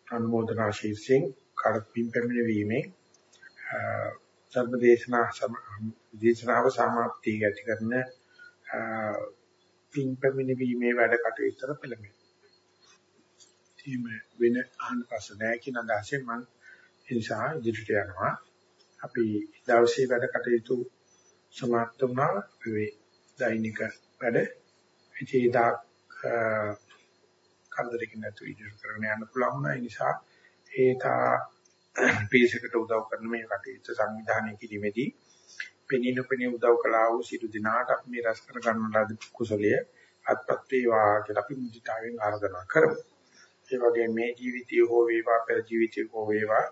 අනුමೋದනා ශීර්ෂයෙන් කාර්යපින් පැමිණ වීමේ සර්වදේශනා දේශනාව සමාප්තිය ඇති කරන පින් පැමිණ වීමේ වැඩ කටයුතු පෙළඹෙනවා. එහෙම වෙන අහන්න ප්‍රශ්න නැහැ කියන අදහසෙන් මම ඒ නිසා ඉදිරියට යනවා. අපි දවසේ වැඩ කටයුතු සමාප්ත වුණා. මේ දෛනික වැඩ ඉතිදා කන්දරකින් නැතු ඉදිරියට කරගෙන යන්න පුළුවන් වුණා. ඒ නිසා ඒක පිළිසකට උදව් කරන මේ කටයුතු සංවිධානය කිරීමේදී පෙනීන පෙනී උදව් කළා වූ සිටු දිනාට අපි මේ රැස් කර ගන්න ලද කුසලයේ අත්පත් වේවා කියලා අපි මුදිතාවෙන් ආරාධනා කරමු. ඒ වගේ මේ ජීවිතය හෝ වේවා පෙර ජීවිතය හෝ වේවා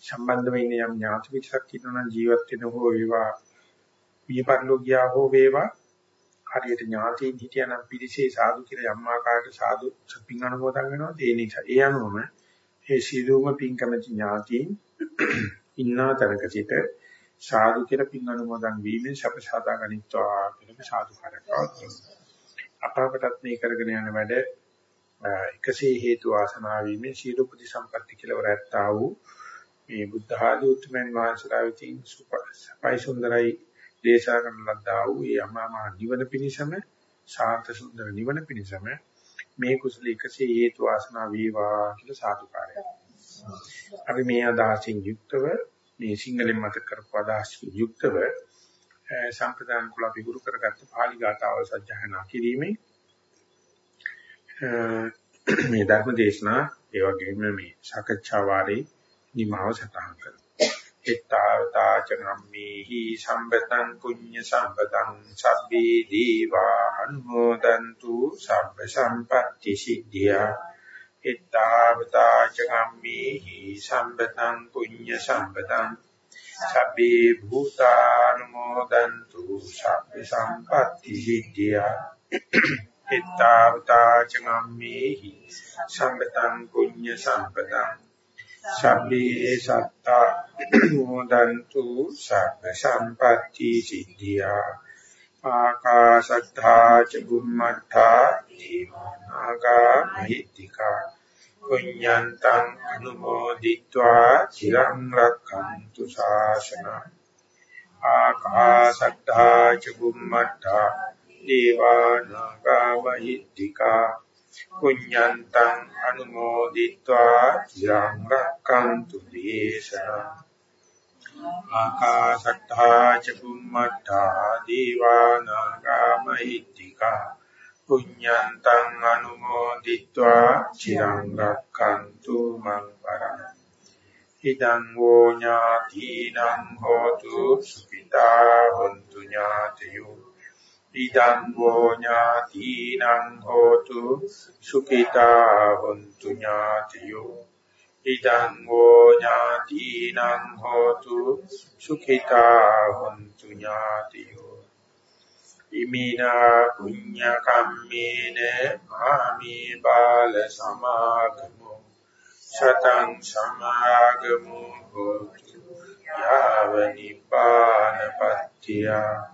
සම්බන්ධ වෙන්නේ යම් ඥාති පිටසක් ඉන්නවා නම් ජීවත් වෙන හෝ වේවා විපර්ලෝකියා හෝ වේවා හරියට ඥාතීන් හිටියනම් පිරිසේ සාදු කියලා යම් ආකාරයකට සාදු පින් අනුමෝදන් වෙනවා ඒ නිසා ඒ අනුවම ඒ සීලුම පින් කැමති ඥාතීන් ඉන්නා තැනක සිට සාදු කියලා පින් අනුමෝදන් වීමෙන් සප සාදා ගනිත්වා කියලා සාදුකාරයක් පවත්වනවා අපවටත් මේ කරගෙන යන වැඩ එකසේ හේතු වාසනා වීමෙන් සීල උපති සම්පatti කියලා වරත්තා වූ මේ බුද්ධ ආදී උතුම්යන් වහන්සේලා විසින් සපයි සුන්දරයි දේශනා කරන ලද්දා වූ ඒ අමාමහ නිවන පිණිසම ශාන්ත සුන්දර නිවන පිණිසම මේ කුසල එකසේ හේතු වාසනා වේවා කියලා සාදුකාරය. අපි මේ අදහසින් යුක්තව මේ සිංහලෙන් මත කරපු අදහසින් යුක්තව සම්ප්‍රදාන කුල අපි ගුරු කරගත්ත පාලි ගාථාව සජ්ජහනා කිරීමේ මේ ධර්ම දේශනා ඒ වගේම මේ සාකච්ඡා වාරේ නිමාව සටහන් කරනවා. එත්තාවතා චනම්මේහි සම්පතං පුඤ්ඤ සම්පතං සබ්බේ දීවා අනුමෝදන්තු සබ්බ සම්පatti සිද්ධියා. එත්තාවතා චනම්මේහි සම්පතං පුඤ්ඤ සම්පතං සබ්බේ භූතානුමෝදන්තු සබ්බ සම්පatti සිද්ධියා. එත්තාවතා චගම්මේහි සම්පතං පුඤ්ඤ සම්පතං සබ්බේ සත්තා මොදන්තු සබ්බ සම්පatti සිද්ධියා ආකාශත්තා ච බුම්මත්තා දීවානාගා මහිත්‍තිකා පුඤ්ඤන්තං අනුමෝදිත්වා චිරං රක්ඛන්තු ශාසනං ආකාශත්තා ච බුම්මත්තා දීවානාගා මහිත්‍තිකා කුඤ්ඤන්තං අනුමෝදිत्वा චිරං රක්칸තු දේශනා ආකාශත්තා ච බුම්මත්තා දීවානාගාමහිත්‍තිකා පුඤ්ඤන්තං අනුමෝදිत्वा චිරං රක්칸තු මං පරං ඉදං ෝ ඥාතිනං හෝතු සුඛිතා හොන්තු ඥාතයෝ ඉදං වූ ඥාතිනං හෝතු සුඛිතා හොන්තු ඥාතියෝ. ඉදං වූ ඥාතිනං හෝතු සුඛිතා හොන්තු ඥාතියෝ. ඉමිනා පුඤ්ඤ කම්මේන මාමි බාල සමාගමෝ. සතං සමාගමෝ හෝතු. යාව නිපානපත්තියා.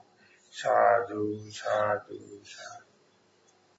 සාදු සාදු සාදු.